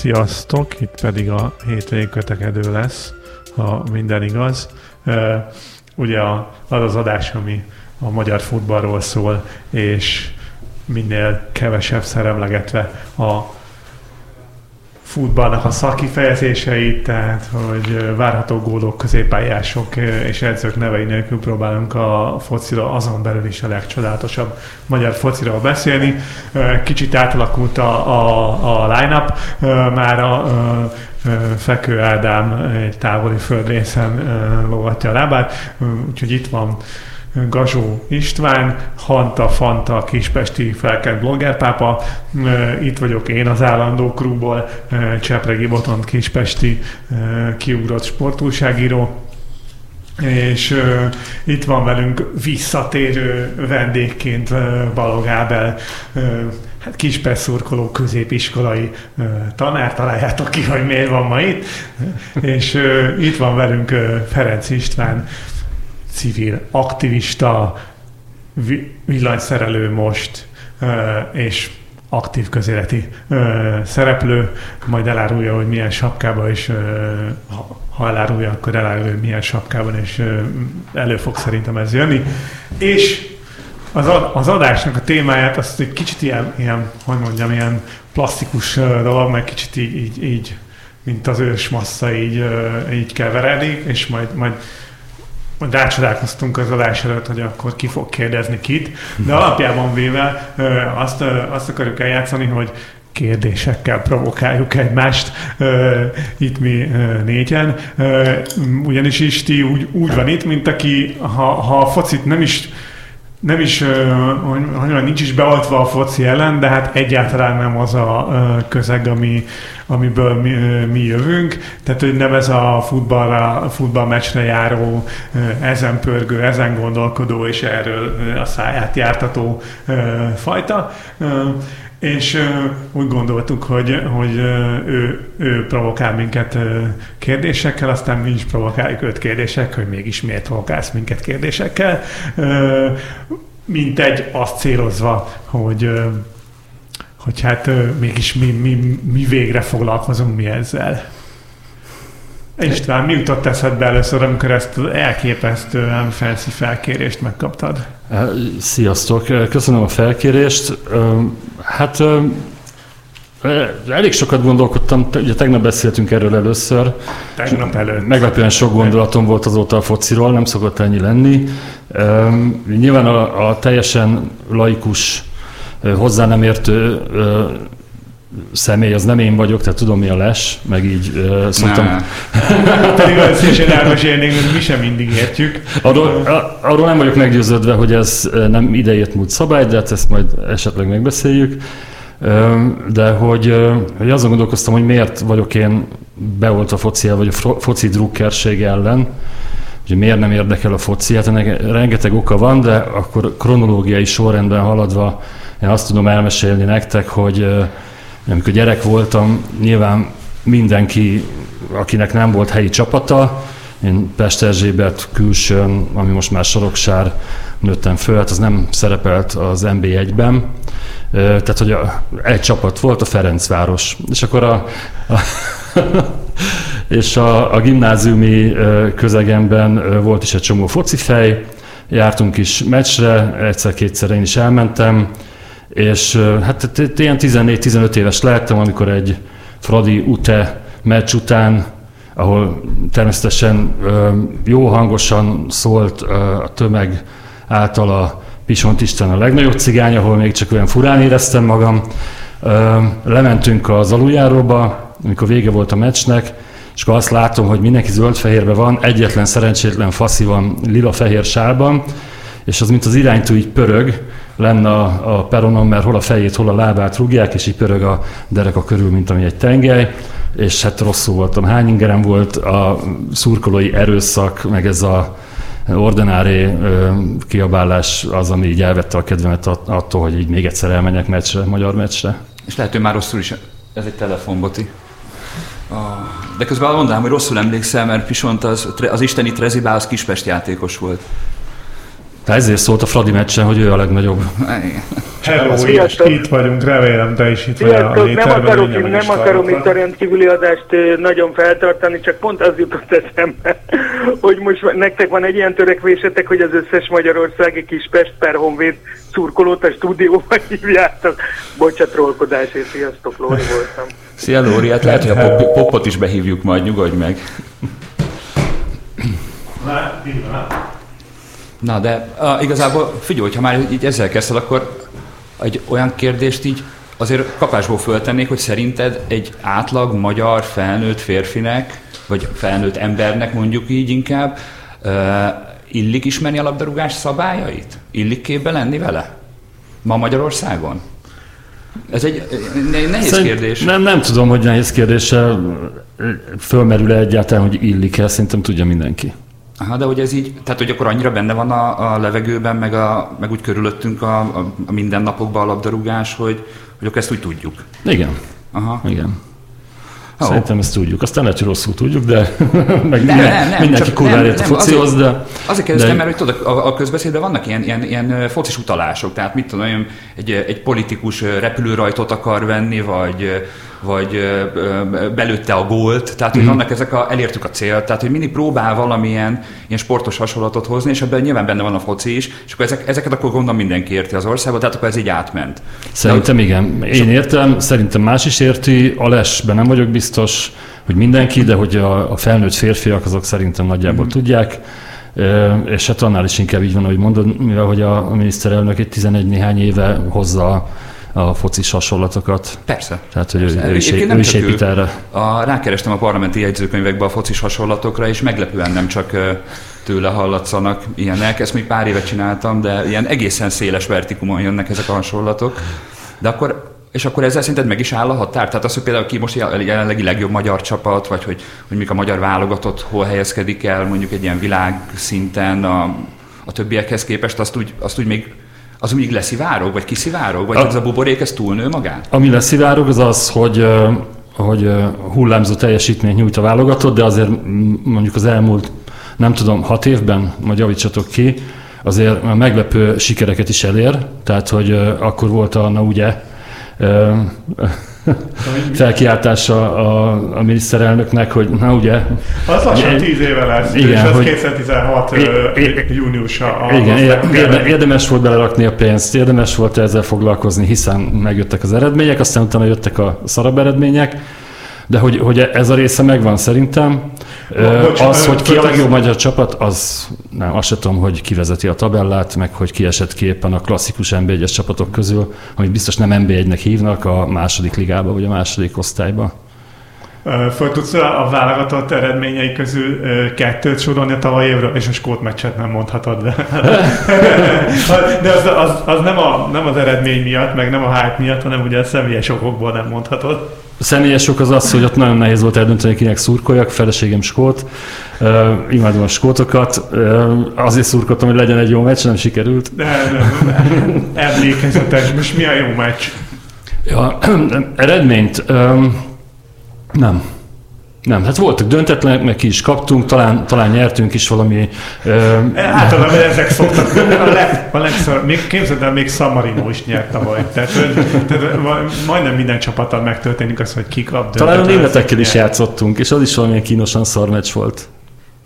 Sziasztok! Itt pedig a hétvégén kötekedő lesz, ha minden igaz. Ugye az az adás, ami a magyar futballról szól, és minél kevesebb szeremlegetve a futballnak a szakifejezéseit, tehát hogy várható gólok, középpályások és edzők nevei nélkül próbálunk a focira, azon belül is a legcsodálatosabb magyar fociról beszélni. Kicsit átalakult a, a, a line-up, már a, a Fekő Ádám egy távoli földrészen lógatja a lábát, úgyhogy itt van Gazsó István, Hanta Fanta Kispesti felkent bloggerpápa, itt vagyok én az állandó krúból, Csepregi Botont Kispesti kiugrott sportúságíró, és uh, itt van velünk visszatérő vendégként uh, Balog Ábel, uh, hát Kispest szurkoló középiskolai uh, tanár, találjátok ki, hogy miért van ma itt, és uh, itt van velünk uh, Ferenc István, civil aktivista, villanyszerelő most, és aktív közéleti szereplő, majd elárulja, hogy milyen sapkában is, ha elárulja, akkor elárulja, hogy milyen sapkában, és elő fog szerintem ez jönni. És az, az adásnak a témáját azt egy kicsit ilyen, ilyen hogy mondjam, ilyen plastikus dolog, meg kicsit így, így, így mint az ős massza így, így keveredik, és majd, majd majd rácsodálkoztunk az adás előtt, hogy akkor ki fog kérdezni kit, de alapjában véve azt, azt akarjuk eljátszani, hogy kérdésekkel provokáljuk egymást uh, itt mi uh, négyen. Uh, ugyanis Isti úgy, úgy van itt, mint aki, ha, ha a focit nem is nem is, hogy mondjam, nincs is beoltva a foci ellen, de hát egyáltalán nem az a közeg, ami, amiből mi, mi jövünk. Tehát, hogy nem ez a futballra, futballmeccsre járó, ezen pörgő, ezen gondolkodó és erről a száját jártató fajta és uh, úgy gondoltuk, hogy, hogy uh, ő, ő provokál minket uh, kérdésekkel, aztán mi is provokáljuk őt kérdések, hogy mégis miért provokálsz minket kérdésekkel, uh, mint egy azt célozva, hogy hogy hát mégis mi, mi, mi végre foglalkozunk mi ezzel. István, mi jutott eszedbe először, amikor ezt elképesztően felszi felkérést megkaptad? Sziasztok, köszönöm a felkérést. Hát elég sokat gondolkodtam, ugye tegnap beszéltünk erről először. Tegnap előtt. Meglepően sok gondolatom volt azóta a fociról, nem szokott ennyi lenni. Nyilván a, a teljesen laikus, hozzá nem értő személy, az nem én vagyok, tehát tudom mi a les, meg így uh, szoktam. Pedig olyan szívesen elmesélnénk, hogy mi sem mindig értjük. Arról, a, arról nem vagyok meggyőződve, hogy ez nem ideért múlt szabály, de hát ezt majd esetleg megbeszéljük. De hogy, hogy azon gondolkoztam, hogy miért vagyok én beoltva foci vagy a foci drukkerség ellen, hogy miért nem érdekel a foci. Hát ennek rengeteg oka van, de akkor kronológiai sorrendben haladva én azt tudom elmesélni nektek, hogy amikor gyerek voltam, nyilván mindenki, akinek nem volt helyi csapata, én Pest Erzsébet külsőn, ami most már Soroksár nőttem föl, hát az nem szerepelt az NB1-ben, tehát hogy a, egy csapat volt, a Ferencváros. És akkor a, a és a, a gimnáziumi közegemben volt is egy csomó focifej, jártunk is meccsre, egyszer-kétszer én is elmentem, és hát ilyen 14-15 éves lehettem, amikor egy Fradi Ute meccs után, ahol természetesen jó hangosan szólt a tömeg által a Pisont Isten a legnagyobb cigány, ahol még csak olyan furán éreztem magam. Lementünk az aluljáróba, amikor vége volt a meccsnek, és akkor azt látom, hogy mindenki zöld-fehérben van, egyetlen szerencsétlen faszi van lila-fehér sárban, és az, mint az iránytű így pörög, lenne a, a peronon, mert hol a fejét, hol a lábát rúgják, és így pörög a dereka körül, mint ami egy tengely, és hát rosszul voltam. Hány ingerem volt a szurkolói erőszak, meg ez a ordinári kiabálás az, ami így elvette a kedvemet attól, hogy így még egyszer elmenjek meccsre, magyar meccsre. És lehet, hogy már rosszul is, ez egy telefonboti. De közben mondanám, hogy rosszul emlékszel, mert Pisont az, az isteni Trezibá az Kispest játékos volt. Hát ezért szólt a Fradi meccsen, hogy ő a legnagyobb. Hello, Sziasztok. itt vagyunk, remélem te is itt vagy a Sziasztok, nem meg is nem akarom itt a rendkívüli adást nagyon feltartani, csak pont az jutott eszembe, hogy most nektek van egy ilyen törekvésetek, hogy az összes magyarországi kis Pest per Honvéd szurkolót a stúdióba hívjátok. Bocsát, trollkodásért, sziasztok, Lóri voltam. Szia Lóri, hát lehet, hogy a pop, popot is behívjuk majd, nyugodj meg. Na, van. Na de uh, igazából figyelj, hogyha már így ezzel kezdted, akkor egy olyan kérdést így azért kapásból föltennék, hogy szerinted egy átlag magyar felnőtt férfinek, vagy felnőtt embernek mondjuk így inkább, uh, illik ismerni a labdarúgás szabályait? Illik képbe lenni vele? Ma Magyarországon? Ez egy ne- nehéz Szerint- kérdés. Nem, nem tudom, hogy nehéz kérdéssel fölmerül-e egyáltalán, hogy illik-e, szerintem tudja mindenki. Aha, de hogy ez így, tehát hogy akkor annyira benne van a, a levegőben, meg, a, meg úgy körülöttünk a, a, a mindennapokban a labdarúgás, hogy, hogy akkor ezt úgy tudjuk. Igen, Aha. igen. Ó. Szerintem ezt tudjuk. Aztán lehet, hogy rosszul tudjuk, de meg Nem, minden, nem, nem, mindenki kurvára ért a focihoz, de... Azért kérdeztem, de- mert hogy tudod, a, a közbeszédben vannak ilyen, ilyen, ilyen focis utalások, tehát mit tudom, olyan, egy, egy politikus repülőrajtot akar venni, vagy, vagy belőtte a gólt, tehát hogy vannak ezek a, elértük a célt, tehát hogy mindig próbál valamilyen ilyen sportos hasonlatot hozni, és ebben nyilván benne van a foci is, és akkor ezek, ezeket akkor gondolom mindenki érti az országban, tehát akkor ez így átment. Szerintem igen. Én értem, szerintem más is érti. A lesben nem vagyok biztos, hogy mindenki, de hogy a, a felnőtt férfiak azok szerintem nagyjából Mhm. tudják. És hát annál is inkább így van, ahogy mondod, mivel hogy a, a miniszterelnök egy 11 néhány éve hozza a, focis hasonlatokat. Persze. Tehát, hogy ő, Persze. ő is, Egyébként ő is épít ő. erre. A, rákerestem a parlamenti jegyzőkönyvekbe a focis hasonlatokra, és meglepően nem csak tőle hallatszanak ilyenek. Ezt még pár éve csináltam, de ilyen egészen széles vertikumon jönnek ezek a hasonlatok. De akkor, és akkor ezzel szerinted meg is áll a határ? Tehát az, hogy például ki most jelenlegi legjobb magyar csapat, vagy hogy, hogy mondjuk a magyar válogatott hol helyezkedik el mondjuk egy ilyen világszinten a, a többiekhez képest, azt úgy, azt úgy még az úgy leszivárog, vagy kiszivárog, vagy A- ez a buborék, ez túlnő magán? Ami leszivárog, az az, hogy, hogy hullámzó teljesítményt nyújt a válogatott, de azért mondjuk az elmúlt, nem tudom, hat évben, majd javítsatok ki, azért meglepő sikereket is elér. Tehát, hogy akkor volt a, na ugye, felkiáltása a, a miniszterelnöknek, hogy na ugye, Az lassan. 10 éve lesz, Igen, és ez hogy- 2016 I- ö, I- júniusa. a- Igen, érde, érdemes volt belerakni a pénzt, érdemes volt ezzel foglalkozni, hiszen megjöttek az eredmények, aztán utána jöttek a szarabb eredmények, de hogy, hogy ez a része megvan szerintem. Bocs, az, hogy ki a legjobb magyar csapat, az nem, azt sem tudom, hogy kivezeti a tabellát, meg hogy kiesett ki éppen a klasszikus NB1-es csapatok közül, amit biztos nem NB1-nek hívnak a második ligába, vagy a második osztályba. Föl tudsz a válogatott eredményei közül kettőt sorolni a tavaly évről, és a skót meccset nem mondhatod, de, de az, az, az nem, a, nem az eredmény miatt, meg nem a hype miatt, hanem ugye a személyes okokból nem mondhatod. Személyes ok az az, hogy ott nagyon nehéz volt eldönteni, kinek szurkoljak, feleségem skót, uh, imádom a skótokat, uh, azért szurkoltam, hogy legyen egy jó meccs, nem sikerült. De nem, emlékezetes, most mi a jó meccs? Ja, eredményt? Um, nem. Nem, hát voltak döntetlenek, meg ki is kaptunk, talán, talán nyertünk is valami... Um, Általában ezek szoktak. A, leg, a legszor, még képzeld el, még San Marino is nyert tavaly. Tehát, tehát ma- majdnem minden csapattal megtörténik az, hogy kikap. talán a németekkel is játszottunk, és az is valamilyen kínosan szar meccs volt.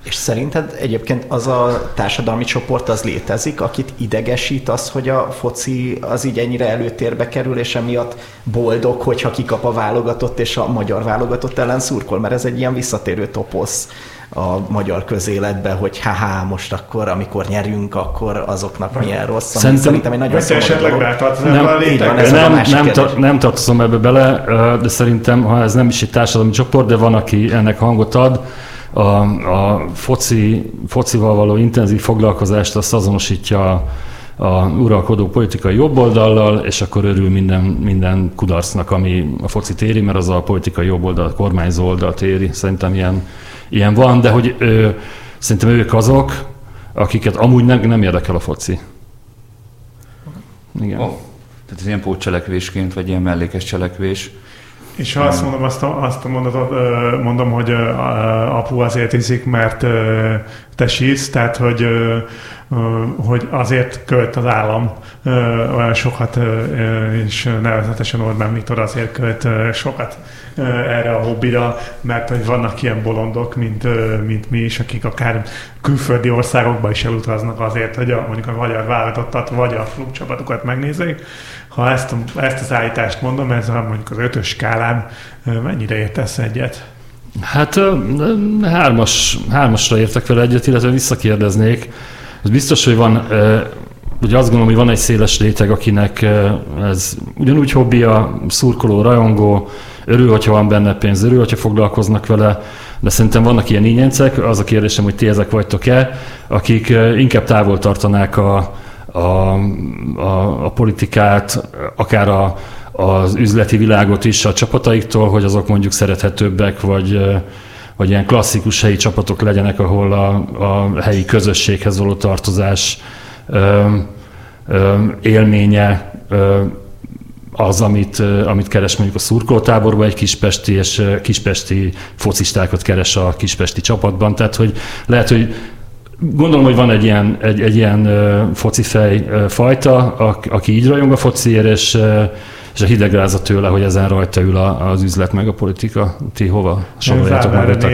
És szerinted egyébként az a társadalmi csoport az létezik, akit idegesít az, hogy a foci az így ennyire előtérbe kerül, és emiatt boldog, hogyha kikap a válogatott, és a magyar válogatott ellen szurkol, mert ez egy ilyen visszatérő toposz a magyar közéletbe, hogy haha, most akkor, amikor nyerünk, akkor azoknak milyen rossz. Szerintem- Szerintem egy nagyon szomorú esetleg Nem, a így van, ez nem, nem, kérdés. ta, nem tartozom ebbe bele, de szerintem, ha ez nem is egy társadalmi csoport, de van, aki ennek hangot ad, a, a foci, focival való intenzív foglalkozást azt azonosítja a, uralkodó politikai jobboldallal, és akkor örül minden, minden kudarcnak, ami a focit éri, mert az a politikai jobboldal, a kormányzó oldalt éri. Szerintem ilyen, ilyen van, de hogy ö, szerintem ők azok, akiket amúgy nem, nem érdekel a foci. Igen. Oh. Tehát ez ilyen pótcselekvésként, vagy ilyen mellékes cselekvés. És ha azt mondom, azt a, azt a mondatot, mondom, hogy apu azért iszik, mert te sírsz, tehát hogy, hogy azért költ az állam olyan sokat, és nevezetesen Orbán Viktor azért költ sokat erre a hobbira, mert hogy vannak ilyen bolondok, mint, mint mi is, akik akár külföldi országokba is elutaznak azért, hogy a, mondjuk a magyar válogatottat vagy a klubcsapatokat megnézzék. Ha ezt, ezt az állítást mondom, ez a, mondjuk az ötös skálán mennyire értesz egyet? Hát hármas, hármasra értek vele egyet, illetve visszakérdeznék. Ez biztos, hogy van, ugye azt gondolom, hogy van egy széles réteg, akinek ez ugyanúgy hobbija, szurkoló, rajongó, örül, hogyha van benne pénz, örül, hogyha foglalkoznak vele, de szerintem vannak ilyen ínyencek, az a kérdésem, hogy ti ezek vagytok-e, akik inkább távol tartanák a, a, a, a politikát, akár a, az üzleti világot is a csapataiktól, hogy azok mondjuk szerethetőbbek, vagy, vagy ilyen klasszikus helyi csapatok legyenek, ahol a, a helyi közösséghez való tartozás ö, ö, élménye ö, az, amit, amit keres mondjuk a szurkoltáborban egy kispesti, és kispesti focistákat keres a kispesti csapatban. Tehát, hogy lehet, hogy Gondolom, hogy van egy ilyen, egy, egy ilyen focifej fajta, aki így rajong a fociért, és és a hidegráza tőle, hogy ezen rajta ül az üzlet meg a politika. Ti hova soroljátok magatok?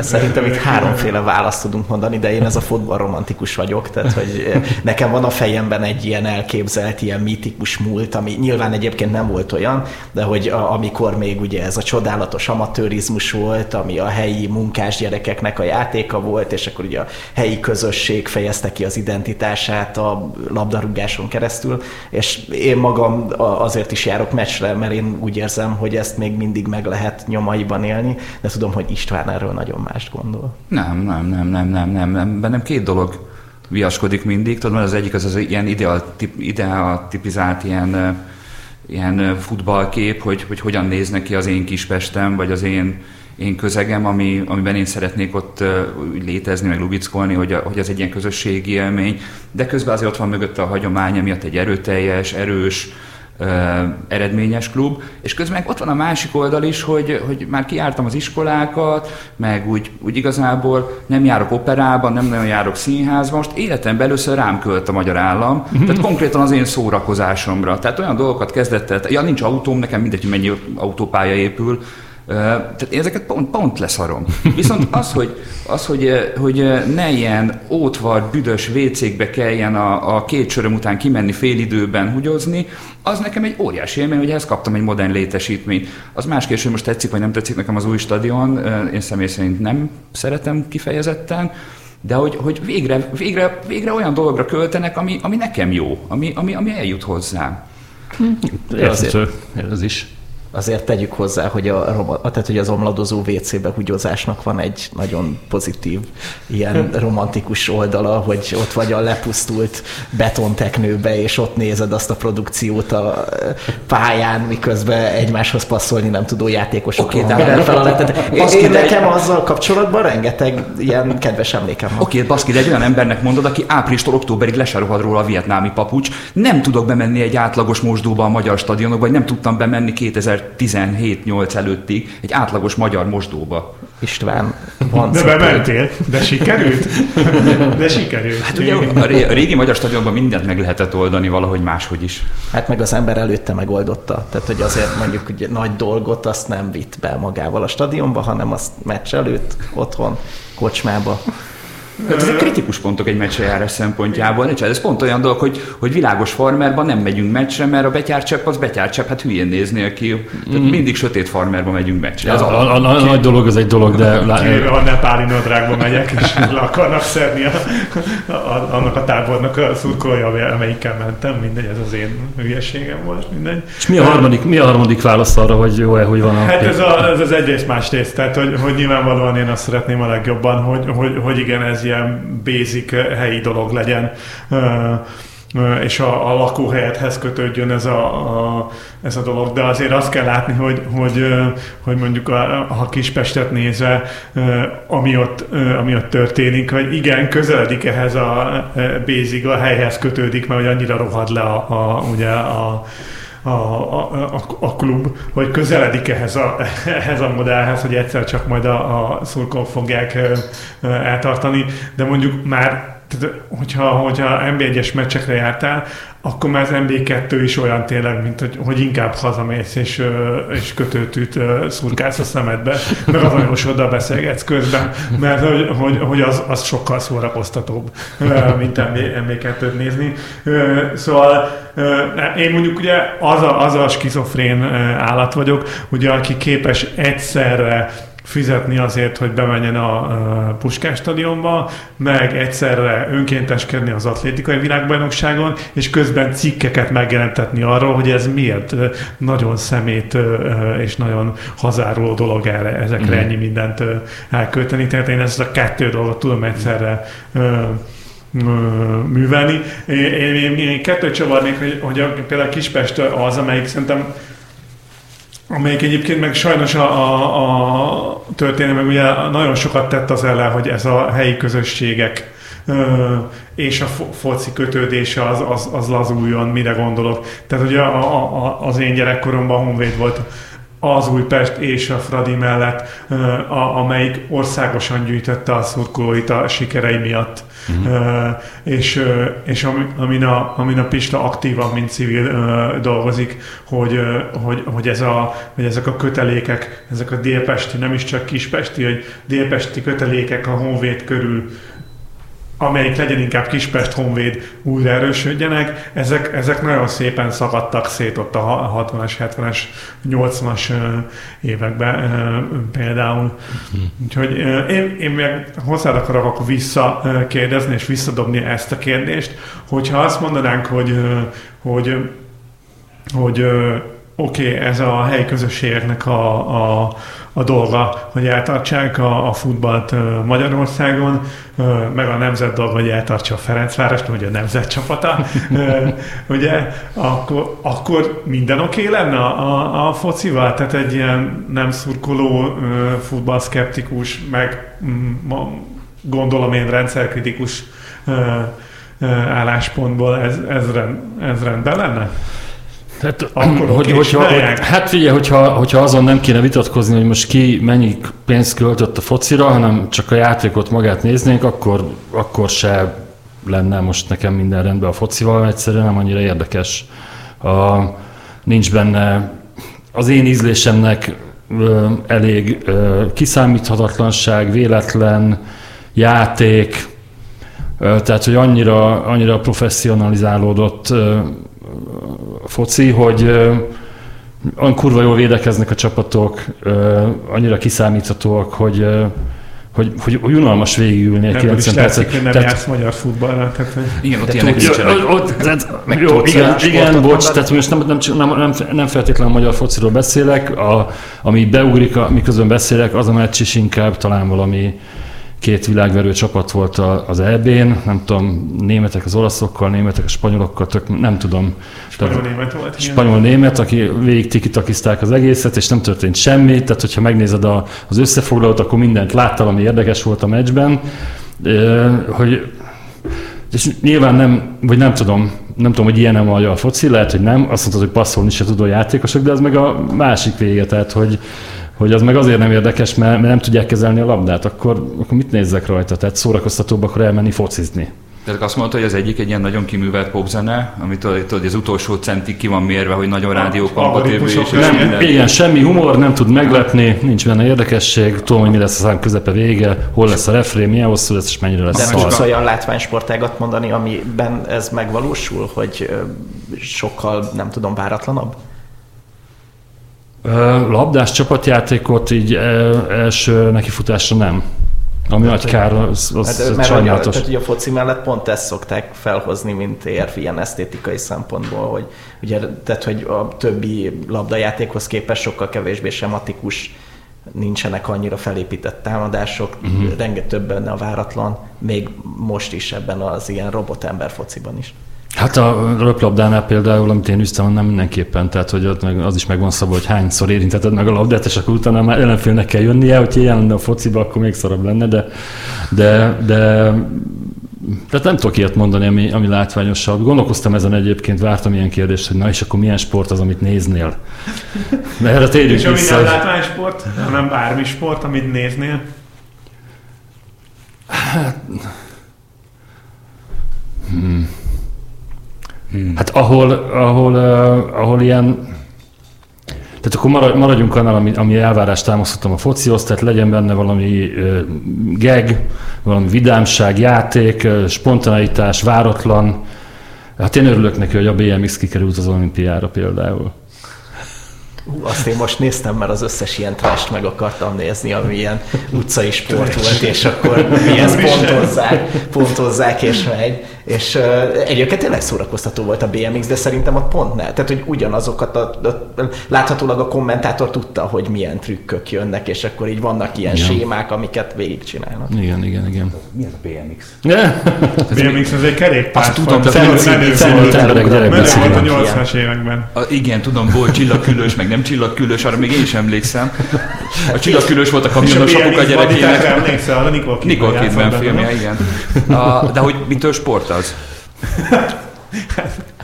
Szerintem itt háromféle választ tudunk mondani, de én ez a fotball romantikus vagyok, tehát hogy nekem van a fejemben egy ilyen elképzelt, ilyen mítikus múlt, ami nyilván egyébként nem volt olyan, de hogy a, amikor még ugye ez a csodálatos amatőrizmus volt, ami a helyi munkás gyerekeknek a játéka volt, és akkor ugye a helyi közösség fejezte ki az identitását a labdarúgáson keresztül, és én magam azért is járok meccsre, mert én úgy érzem, hogy ezt még mindig meg lehet nyomaiban élni, de tudom, hogy István erről nagyon mást gondol. Nem, nem, nem, nem, nem, nem, nem. Bennem két dolog viaskodik mindig. Tudom, az egyik az az ilyen idealtipizált ilyen, ilyen futballkép, hogy, hogy hogyan néznek ki az én Kispestem, vagy az én, én közegem, ami, amiben én szeretnék ott létezni, meg lubickolni, hogy, a, hogy az egy ilyen közösségi élmény, de közben azért ott van mögötte a hagyomány, miatt egy erőteljes, erős, eredményes klub, és közben ott van a másik oldal is, hogy, hogy már kiártam az iskolákat, meg úgy, úgy igazából nem járok operában, nem nagyon járok színházba, most életemben először rám költ a magyar állam, mm-hmm. tehát konkrétan az én szórakozásomra. Tehát olyan dolgokat kezdett el, ja nincs autóm, nekem mindegy, hogy mennyi autópálya épül, tehát én ezeket pont, pont leszarom. Viszont az, hogy, az, hogy, hogy ne ilyen ótvar, büdös vécékbe kelljen a, a két söröm után kimenni fél időben hugyozni, az nekem egy óriási élmény, hogy ezt kaptam egy modern létesítményt. Az más kérdés, hogy most tetszik vagy nem tetszik nekem az új stadion, én személy szerint nem szeretem kifejezetten, de hogy, hogy végre, végre, végre olyan dologra költenek, ami, ami nekem jó, ami, ami, ami eljut hozzám. Érthető, ez is azért tegyük hozzá, hogy, a, tehát, hogy az omladozó WC-be húgyozásnak van egy nagyon pozitív, ilyen romantikus oldala, hogy ott vagy a lepusztult betonteknőbe, és ott nézed azt a produkciót a pályán, miközben egymáshoz passzolni nem tudó játékosok okay, de fel a Baszki, én nekem azzal kapcsolatban rengeteg ilyen kedves emlékem van. Oké, okay, baszki, de egy olyan embernek mondod, aki áprilistól októberig lesarohad róla a vietnámi papucs, nem tudok bemenni egy átlagos mosdóba a magyar stadionokba, vagy nem tudtam bemenni 2000 17-8 előttig egy átlagos magyar mosdóba. István, van De bementél, de sikerült? De sikerült. Hát ugye a régi magyar stadionban mindent meg lehetett oldani valahogy máshogy is. Hát meg az ember előtte megoldotta. Tehát, hogy azért mondjuk ugye, nagy dolgot azt nem vitt be magával a stadionba, hanem azt meccs előtt otthon, kocsmába Hát ezek kritikus pontok egy meccsejárás szempontjából. Ez pont olyan dolog, hogy, hogy világos farmerban nem megyünk meccsre, mert a betyárcsepp az betyárcsepp, hát hülyén néz neki. Tehát mm. mindig sötét farmerban megyünk meccsre. Ez a, a, a, a, nagy dolog, az egy dolog, de... Kivéve a nepáli nadrágba megyek, és le akarnak szedni a, a, annak a tábornak a szurkolója, amelyikkel mentem, mindegy, ez az én hülyeségem volt, mindegy. És mi a harmadik, mi a harmadik válasz arra, hogy jó-e, hogy van a... Hát ez, a, ez az egyrészt másrészt, tehát hogy, hogy nyilvánvalóan én azt szeretném a legjobban, hogy, hogy, hogy igen, ez ilyen basic eh, helyi dolog legyen, eh, eh, és a, a lakóhelyethez kötődjön ez a, a, ez a dolog, de azért azt kell látni, hogy, hogy, hogy mondjuk a, ha Kispestet nézve, ami ott, ami ott történik, hogy igen, közeledik ehhez a basic, a helyhez kötődik, mert hogy annyira rohad le a, a, ugye a, a, a, a, a klub, hogy közeledik ehhez a, ehhez a modellhez, hogy egyszer csak majd a, a szurkolók fogják eltartani, de mondjuk már tehát, hogyha, hogyha NB1-es meccsekre jártál, akkor már az MB2 is olyan tényleg, mint hogy, hogy inkább hazamész és, és kötőtűt szurkálsz a szemedbe, meg az anyosoddal beszélgetsz közben, mert hogy, hogy, hogy az, az sokkal szórakoztatóbb, mint MB, MB2-t nézni. Szóval én mondjuk ugye az a, az a skizofrén állat vagyok, ugye, aki képes egyszerre fizetni azért, hogy bemenjen a Puskás stadionba, meg egyszerre önkénteskedni az atlétikai világbajnokságon, és közben cikkeket megjelentetni arról, hogy ez miért nagyon szemét és nagyon hazáruló dolog erre, ezekre mm. ennyi mindent elkölteni. Tehát én ezt a kettő dolgot tudom egyszerre művelni. Én, én, én, kettőt csavarnék, hogy, hogy például Kispest az, amelyik szerintem amelyik egyébként meg sajnos a, a, a történelme ugye nagyon sokat tett az ellen, hogy ez a helyi közösségek és a foci kötődése az, az, az lazuljon, mire gondolok. Tehát ugye a, a, az én gyerekkoromban Honvéd volt az Újpest és a Fradi mellett, a, amelyik országosan gyűjtötte a szurkolóit a sikerei miatt. Uh-huh. És, és amin, a, amin a Pista aktívan, mint civil dolgozik, hogy, hogy, hogy, ez a, hogy ezek a kötelékek, ezek a délpesti, nem is csak kispesti, hogy délpesti kötelékek a Honvéd körül amelyik legyen inkább Kispest Honvéd újra erősödjenek, ezek, ezek nagyon szépen szakadtak szét ott a 60-as, 70-es, 80-as években például. Úgyhogy én, én meg hozzád akarok akkor visszakérdezni és visszadobni ezt a kérdést, hogyha azt mondanánk, hogy, hogy, hogy oké, okay, ez a helyi közösségeknek a, a, a dolga, hogy eltartsák a, a futballt Magyarországon, meg a nemzet dolga, hogy eltartsa a Ferencvárost, hogy a nemzet csapata, ugye, akkor, akkor minden oké okay lenne a, a, a focival? Tehát egy ilyen nem szurkoló futballszkeptikus, meg ma, gondolom én rendszerkritikus álláspontból ez, ez, rend, ez rendben lenne? Hát, Akkor hogy, hogyha, hogy, hát figyelj, hogyha, hogyha azon nem kéne vitatkozni, hogy most ki mennyi pénzt költött a focira, hanem csak a játékot magát néznénk, akkor, akkor se lenne most nekem minden rendben a focival, egyszerűen nem annyira érdekes. A, nincs benne az én ízlésemnek ö, elég ö, kiszámíthatatlanság, véletlen játék, ö, tehát hogy annyira, annyira professzionalizálódott ö, foci, hogy olyan kurva jól védekeznek a csapatok, annyira kiszámíthatóak, hogy hogy, hogy, hogy unalmas végigülni egy 90 percet. hogy nem tehát, jársz magyar futballra. Tehát, igen, ott ilyenek nincsenek. Ott, tehát, jó, igen, igen bocs, tehát most nem, nem, nem, nem, nem feltétlenül a magyar fociról beszélek, a, ami beugrik, miközben beszélek, az a meccs is inkább talán valami két világverő csapat volt az EB-n, nem tudom, németek az olaszokkal, németek a spanyolokkal, tök, nem tudom. Spanyol-német volt. Spanyol-német, aki végig tikitakizták az egészet, és nem történt semmi, tehát hogyha megnézed a, az összefoglalót, akkor mindent láttál, ami érdekes volt a meccsben, hogy és nyilván nem, vagy nem tudom, nem tudom, hogy ilyen a magyar foci, lehet, hogy nem, azt mondtad, hogy passzolni se tudó játékosok, de ez meg a másik vége, tehát hogy, hogy az meg azért nem érdekes, mert, mert nem tudják kezelni a labdát, akkor, akkor mit nézzek rajta? Tehát szórakoztatóbb akkor elmenni focizni. Tehát azt mondta, hogy az egyik egy ilyen nagyon kiművelt popzene, amit tudod, az utolsó centig ki van mérve, hogy nagyon rádió kompatibilis. Nem, igen, semmi humor, nem tud meglepni, nincs benne érdekesség, tudom, hogy mi lesz a szám közepe vége, hol lesz a refré, milyen hosszú lesz, és mennyire lesz De tudsz olyan látványsportágat mondani, amiben ez megvalósul, hogy sokkal, nem tudom, váratlanabb? Labdás csapatjátékot így első nekifutásra nem. Ami hát, nagy kár, az, az hát, mert sajnálatos. Tehát ugye a foci mellett pont ezt szokták felhozni, mint érv ilyen esztétikai szempontból, hogy ugye, tehát, hogy a többi labdajátékhoz képest sokkal kevésbé sematikus, nincsenek annyira felépített támadások, uh-huh. rengeteg több benne a váratlan, még most is ebben az ilyen robotember fociban is. Hát a röplabdánál például, amit én üztem, nem mindenképpen, tehát hogy ott meg az is megvan szabva, hogy hányszor érintetted meg a labdát, és akkor utána már ellenfélnek kell jönnie, hogy ilyen lenne a fociba, akkor még szarabb lenne, de, de, de tehát nem tudok ilyet mondani, ami, ami látványosabb. Gondolkoztam ezen egyébként, vártam ilyen kérdést, hogy na és akkor milyen sport az, amit néznél? De erre térjünk És ami vissza. nem hogy- látványsport, hanem bármi sport, amit néznél. Hát ahol, ahol, uh, ahol ilyen, tehát akkor marad- maradjunk annál, ami, ami elvárást támasztottam a focihoz, tehát legyen benne valami uh, geg, valami vidámság, játék, uh, spontaneitás, váratlan. Hát én örülök neki, hogy a BMX kikerült az olimpiára például. Hú, azt én most néztem, mert az összes ilyen trest meg akartam nézni, ami ilyen utcai sport volt, és akkor mi ezt pontozzák, pontozzák és megy. És uh, egyébként tényleg szórakoztató volt a BMX, de szerintem ott pont ne. Tehát, hogy ugyanazokat, a, a, láthatólag a kommentátor tudta, hogy milyen trükkök jönnek, és akkor így vannak ilyen Igen. sémák, amiket végigcsinálnak. Igen, igen, igen. Mi az a BMX? BMX az egy kerékpár. Azt tudom, menő- volt. a Ilyen. 80-as években. A, igen, tudom, volt csillagkülős, meg nem csillagkülős, arra még én is emlékszem. A csillagkülős volt a a kamionos apuka gyerekének. emlékszel, arra Nicole Kidman filmje, igen. A, de hogy mitől sport az?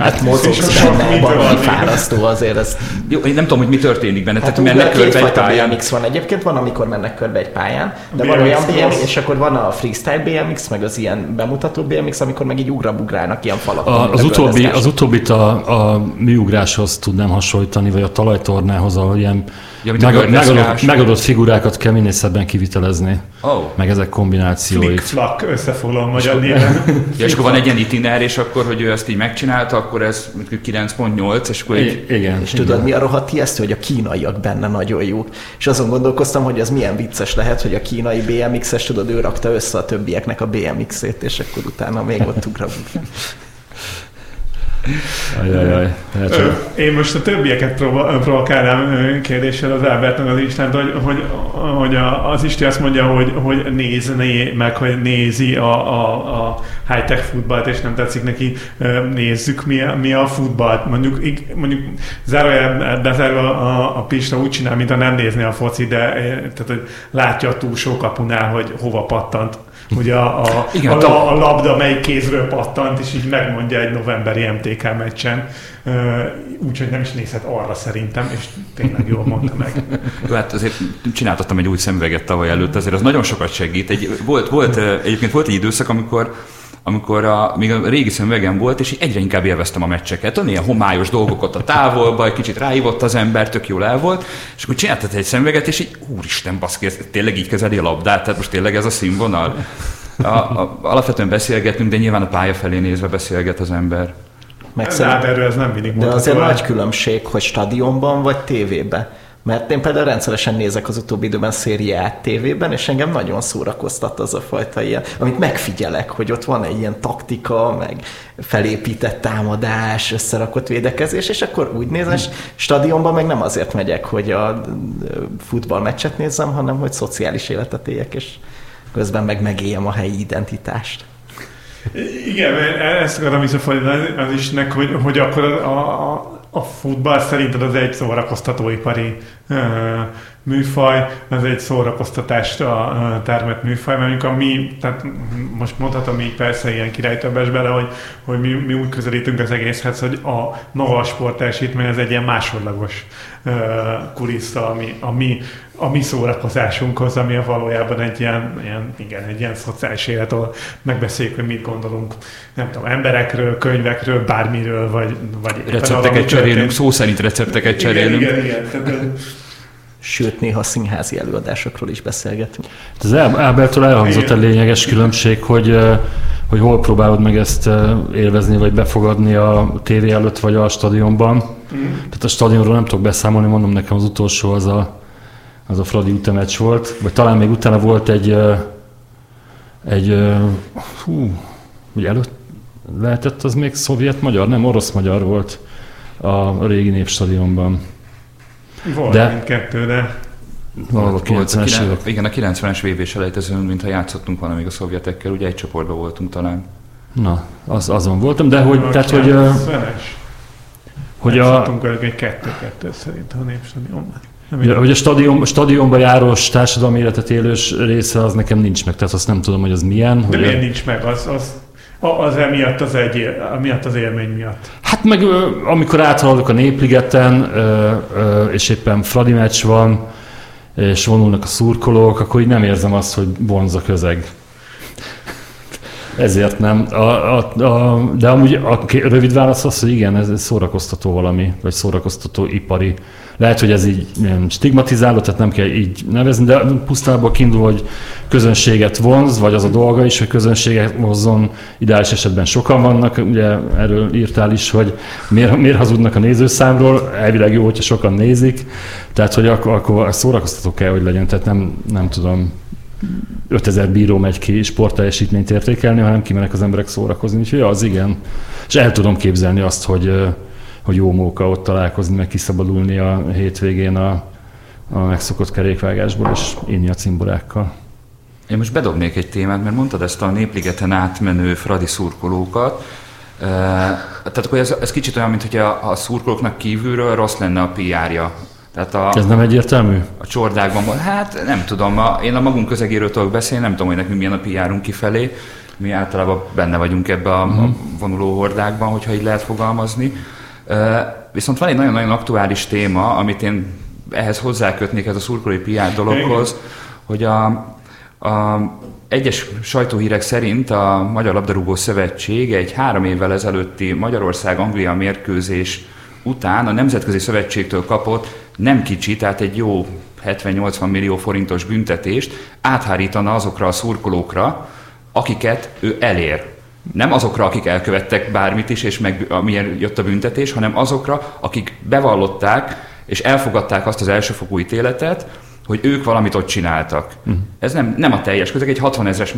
Hát mozogsz valami fárasztó azért, ez Jó, én nem tudom, hogy mi történik benne. Hát Tehát mennek körbe egy pályán. BMX van egyébként, van amikor mennek körbe egy pályán, de A van BMX olyan BMX, és akkor van a freestyle BMX, meg az ilyen bemutató BMX, amikor meg így ugrabugrálnak ilyen falakon. A, az, utóbbi, az utóbbit a, a műugráshoz tudnám hasonlítani, vagy a talajtornához, ahol ilyen Ja, gördeszkás. megadott, megadott figurákat kell minél szebben kivitelezni, Oh. meg ezek kombinációi. Flick-flak összefoglalom magyar néven. Ja, és akkor van egy ilyen itiner, és akkor, hogy ő ezt így megcsinálta, akkor ez mondjuk 9.8, és akkor egy... I- igen. És igen. tudod, mi a rohadt ijesztő, hogy a kínaiak benne nagyon jók. És azon gondolkoztam, hogy az milyen vicces lehet, hogy a kínai BMX-es, tudod, ő rakta össze a többieknek a BMX-ét, és akkor utána még ott ugrabugrál. Ajajaj. Ö, Én most a többieket provo- provokálnám kérdéssel az Albertnek az Istent, hogy, hogy, hogy a, az Isti azt mondja, hogy, hogy nézni, meg hogy nézi a, a, a high-tech futballt, és nem tetszik neki, nézzük mi a, mi a futballt. Mondjuk, mondjuk zárójel bezárva a, a Pista úgy csinál, mintha nem nézni a foci, de tehát, hogy látja a túlsó kapunál, hogy hova pattant. Ugye a, a, Igen, a, a, a labda melyik kézről pattant, és így megmondja egy novemberi MTK meccsen. Úgyhogy nem is nézhet arra szerintem, és tényleg jól mondta meg. Jó, hát azért csináltattam egy új szemüveget tavaly előtt, azért az nagyon sokat segít. Egy, volt, volt, egyébként volt egy időszak, amikor amikor a, még a régi szemüvegem volt, és egyre inkább élveztem a meccseket. Olyan ilyen homályos dolgok ott a távolba, egy kicsit ráívott az ember, tök jól el volt, és akkor csináltat egy szemüveget, és így, úristen, baszki, ez tényleg így kezeli a labdát, tehát most tényleg ez a színvonal. A, a, alapvetően beszélgetünk, de nyilván a pálya felé nézve beszélget az ember. Meg Hát szerintem- erről ez nem mindig De azért el. nagy különbség, hogy stadionban vagy tévében. Mert én például rendszeresen nézek az utóbbi időben szériát tévében, és engem nagyon szórakoztat az a fajta ilyen, amit megfigyelek, hogy ott van egy ilyen taktika, meg felépített támadás, összerakott védekezés, és akkor úgy nézem, és stadionban meg nem azért megyek, hogy a futballmeccset nézzem, hanem hogy szociális életet éljek, és közben meg megéljem a helyi identitást. Igen, ezt akarom visszafordítani az isnek, hogy, hogy akkor a, a, a futball szerinted az egy szórakoztatóipari ö, műfaj, az egy szórakoztatást a, ö, termett műfaj, mert mondjuk a mi, tehát most mondhatom így persze ilyen királytöbbes bele, hogy, hogy mi, mi úgy közelítünk az egészhez, hogy a maga sportteljesítmény az egy ilyen másodlagos ö, kulissza, ami, ami, a mi szórakozásunkhoz, ami a valójában egy ilyen, ilyen, igen, egy ilyen szociális élet, ahol megbeszéljük, hogy mit gondolunk, nem tudom, emberekről, könyvekről, bármiről, vagy, vagy Recepteket cserélünk, szó szerint recepteket Igen, cserélünk. igen, igen. Tehát, ö, Sőt, néha színházi előadásokról is beszélgetünk. Az Á- Ábeltől elhangzott Igen. egy lényeges különbség, hogy, hogy hol próbálod meg ezt élvezni, vagy befogadni a tévé előtt, vagy a stadionban. mm. Tehát a stadionról nem tudok beszámolni, mondom nekem az utolsó az a, az a Fradi ütemecs volt, vagy talán még utána volt egy, egy hú, vagy előtt lehetett az még szovjet-magyar, nem orosz-magyar volt a régi népstadionban. Volt De- de... mindkettő, de Valahol a Volt a 90-es kilen- évek. Igen, a 90-es VB selejtezőn, mintha játszottunk volna még a szovjetekkel, ugye egy csoportban voltunk talán. Na, az, azon voltam, de hogy, tehát, hogy, ö, 90-es. hogy a, Játszottunk velük egy kettő-kettő szerint a népstadionban. Ugye, hogy a stadion, stadionba járós társadalmi életet élős része az nekem nincs meg, tehát azt nem tudom, hogy az milyen. De hogy miért nincs meg? Az, az, Az emiatt az, egy, emiatt az élmény miatt. Hát meg amikor áthaladok a Népligeten, és éppen Fradi meccs van, és vonulnak a szurkolók, akkor így nem érzem azt, hogy vonz a közeg. Ezért nem. A, a, a, de amúgy a rövid válasz az, hogy igen, ez szórakoztató valami, vagy szórakoztató ipari. Lehet, hogy ez így nem stigmatizáló, tehát nem kell így nevezni, de pusztából kiindul, hogy közönséget vonz, vagy az a dolga is, hogy közönséget hozzon, ideális esetben sokan vannak, ugye erről írtál is, hogy miért, miért hazudnak a nézőszámról, elvileg jó, hogyha sokan nézik, tehát hogy akkor, akkor szórakoztató kell, hogy legyen, tehát nem, nem tudom, 5000 bíró megy ki sportteljesítményt értékelni, hanem kimenek az emberek szórakozni, úgyhogy az igen. És el tudom képzelni azt, hogy hogy jó móka ott találkozni, meg kiszabadulni a hétvégén a, a megszokott kerékvágásból, és inni a cimborákkal. Én most bedobnék egy témát, mert mondtad ezt a Népligeten átmenő fradi szurkolókat, tehát akkor ez, ez kicsit olyan, mint hogy a, a szurkolóknak kívülről rossz lenne a PR-ja. Tehát a, ez nem egyértelmű? A csordákban, hát nem tudom, a, én a magunk közegéről tudok beszélni, nem tudom, hogy nekünk milyen a PR-unk kifelé. Mi általában benne vagyunk ebbe a, uh-huh. a vonuló hordákban, hogyha így lehet fogalmazni. Viszont van egy nagyon-nagyon aktuális téma, amit én ehhez hozzákötnék, ez a szurkolói PR dologhoz, hogy a, a egyes sajtóhírek szerint a Magyar Labdarúgó Szövetség egy három évvel ezelőtti Magyarország-Anglia mérkőzés után a Nemzetközi Szövetségtől kapott nem kicsi, tehát egy jó 70-80 millió forintos büntetést áthárítana azokra a szurkolókra, akiket ő elér nem azokra, akik elkövettek bármit is, és meg milyen jött a büntetés, hanem azokra, akik bevallották és elfogadták azt az elsőfokú ítéletet, hogy ők valamit ott csináltak. Uh-huh. Ez nem, nem a teljes közeg, egy 60 ezeres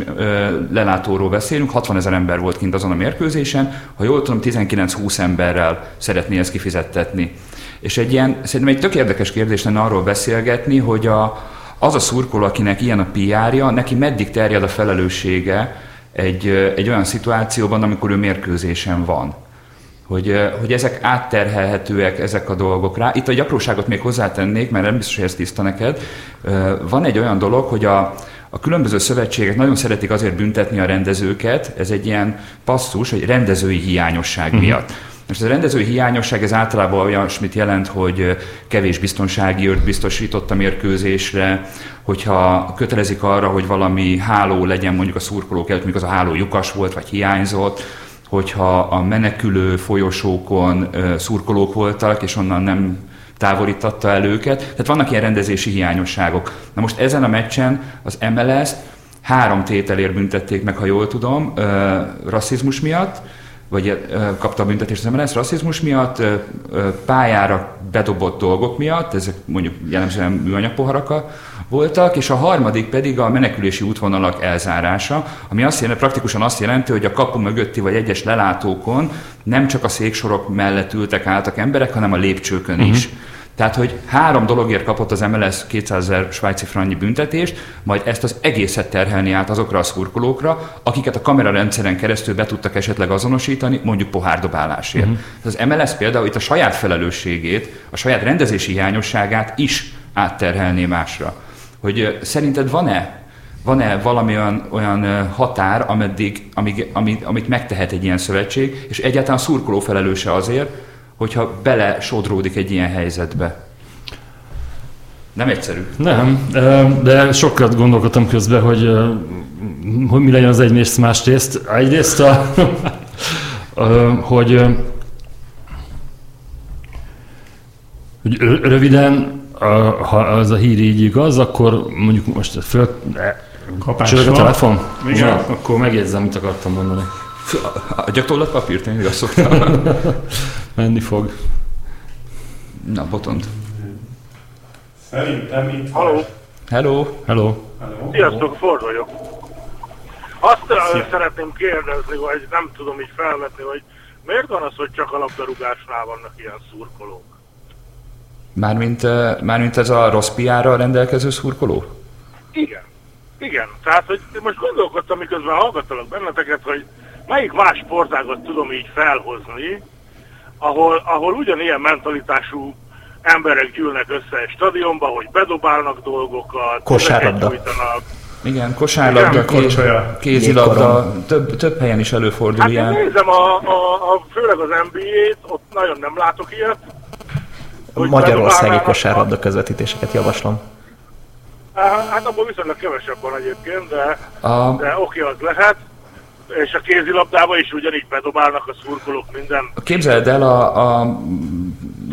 lelátóról beszélünk, 60 ezer ember volt kint azon a mérkőzésen, ha jól tudom, 19-20 emberrel szeretné ezt kifizettetni. És egy ilyen, szerintem egy tök érdekes kérdés lenne arról beszélgetni, hogy a, az a szurkoló, akinek ilyen a PR-ja, neki meddig terjed a felelőssége, egy, egy olyan szituációban, amikor ő mérkőzésen van. Hogy, hogy ezek átterhelhetőek ezek a dolgok rá. Itt a gyakróságot még hozzátennék, mert nem biztos, hogy ez tiszta neked. Van egy olyan dolog, hogy a, a különböző szövetségek nagyon szeretik azért büntetni a rendezőket, ez egy ilyen passzus, hogy rendezői hiányosság uh-huh. miatt. Most a rendezői hiányosság ez általában olyasmit jelent, hogy kevés biztonsági őrt biztosított a mérkőzésre, hogyha kötelezik arra, hogy valami háló legyen mondjuk a szurkolók előtt, mondjuk az a háló lyukas volt, vagy hiányzott, hogyha a menekülő folyosókon szurkolók voltak, és onnan nem távolítatta el őket. Tehát vannak ilyen rendezési hiányosságok. Na most ezen a meccsen az MLS három tételért büntették meg, ha jól tudom, rasszizmus miatt, vagy kapta a büntetést az MLS rasszizmus miatt, pályára bedobott dolgok miatt, ezek mondjuk jellemzően műanyag poharaka voltak, és a harmadik pedig a menekülési útvonalak elzárása, ami azt jelenti, praktikusan azt jelenti, hogy a kapu mögötti vagy egyes lelátókon nem csak a széksorok mellett ültek álltak emberek, hanem a lépcsőkön uh-huh. is. Tehát, hogy három dologért kapott az MLS 200 ezer svájci frannyi büntetést, majd ezt az egészet terhelni át azokra a szurkolókra, akiket a kamerarendszeren keresztül be tudtak esetleg azonosítani, mondjuk pohárdobálásért. Uh-huh. Az MLS például itt a saját felelősségét, a saját rendezési hiányosságát is átterhelné másra. Hogy szerinted van-e van-e valami olyan, olyan határ, ameddig, amíg, amit, amit megtehet egy ilyen szövetség, és egyáltalán szurkoló felelőse azért, hogyha bele sodródik egy ilyen helyzetbe. Nem egyszerű. Nem, de sokat gondolkodtam közben, hogy, hogy mi legyen az egyrészt másrészt. Egyrészt, a, hogy, hogy röviden, ha az a hír így igaz, akkor mondjuk most föl... Kapás a telefon? Igen. Na, akkor megjegyzem, mit akartam mondani. Adjak tollat papírt, én igaz szoktam. Menni fog. Na, botont. Szerintem itt Hello. Hello. Hello. Hello. Sziasztok, Ford vagyok. Azt Szia. szeretném kérdezni, vagy nem tudom így felvetni, hogy miért van az, hogy csak a labdarúgásnál vannak ilyen szurkolók? Mármint, mármint ez a rossz piára rendelkező szurkoló? Igen. Igen. Tehát, hogy most gondolkodtam, miközben hallgattalak benneteket, hogy melyik más sportágot tudom így felhozni, ahol, ahol ugyanilyen mentalitású emberek gyűlnek össze egy stadionba, hogy bedobálnak dolgokat, kosárlabda. Igen, kosárlabda, korcsolya. kézilabda, több, több helyen is előfordul Hát én nézem a, a, a, főleg az NBA-t, ott nagyon nem látok ilyet. Magyarországi kosárlabda közvetítéseket javaslom. Hát abban viszonylag kevesebb van egyébként, de, A, de oké, az lehet. És a kézilabdában is ugyanígy bedobálnak a szurkolók minden. Képzeld el, a, a,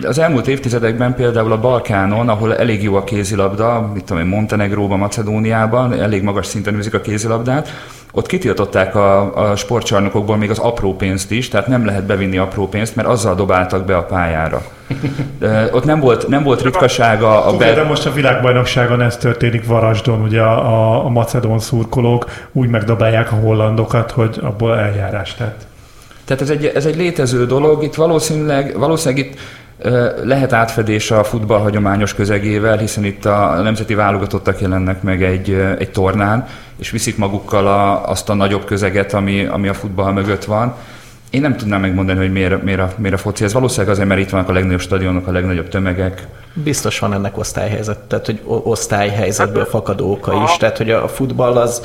az elmúlt évtizedekben például a Balkánon, ahol elég jó a kézilabda, mit tudom én, Montenegróban, Macedóniában, elég magas szinten űzik a kézilabdát, ott kitiltották a, a sportcsarnokokból még az apró pénzt is, tehát nem lehet bevinni apró pénzt, mert azzal dobáltak be a pályára. De ott nem volt, nem volt ritkasága a Ugye, de be... most a világbajnokságon ez történik Varasdon, ugye a, a, a macedón szurkolók úgy megdobálják a hollandokat, hogy abból eljárás lett. Tehát ez egy, ez egy létező dolog, itt valószínűleg, valószínűleg itt lehet átfedés a futball hagyományos közegével, hiszen itt a nemzeti válogatottak jelennek meg egy, egy tornán, és viszik magukkal a, azt a nagyobb közeget, ami, ami a futball mögött van. Én nem tudnám megmondani, hogy miért, miért, a, miért a foci. Ez valószínűleg azért, mert itt vannak a legnagyobb stadionok, a legnagyobb tömegek. Biztos van ennek osztályhelyzet, tehát hogy osztályhelyzetből fakadó oka is, tehát hogy a futball az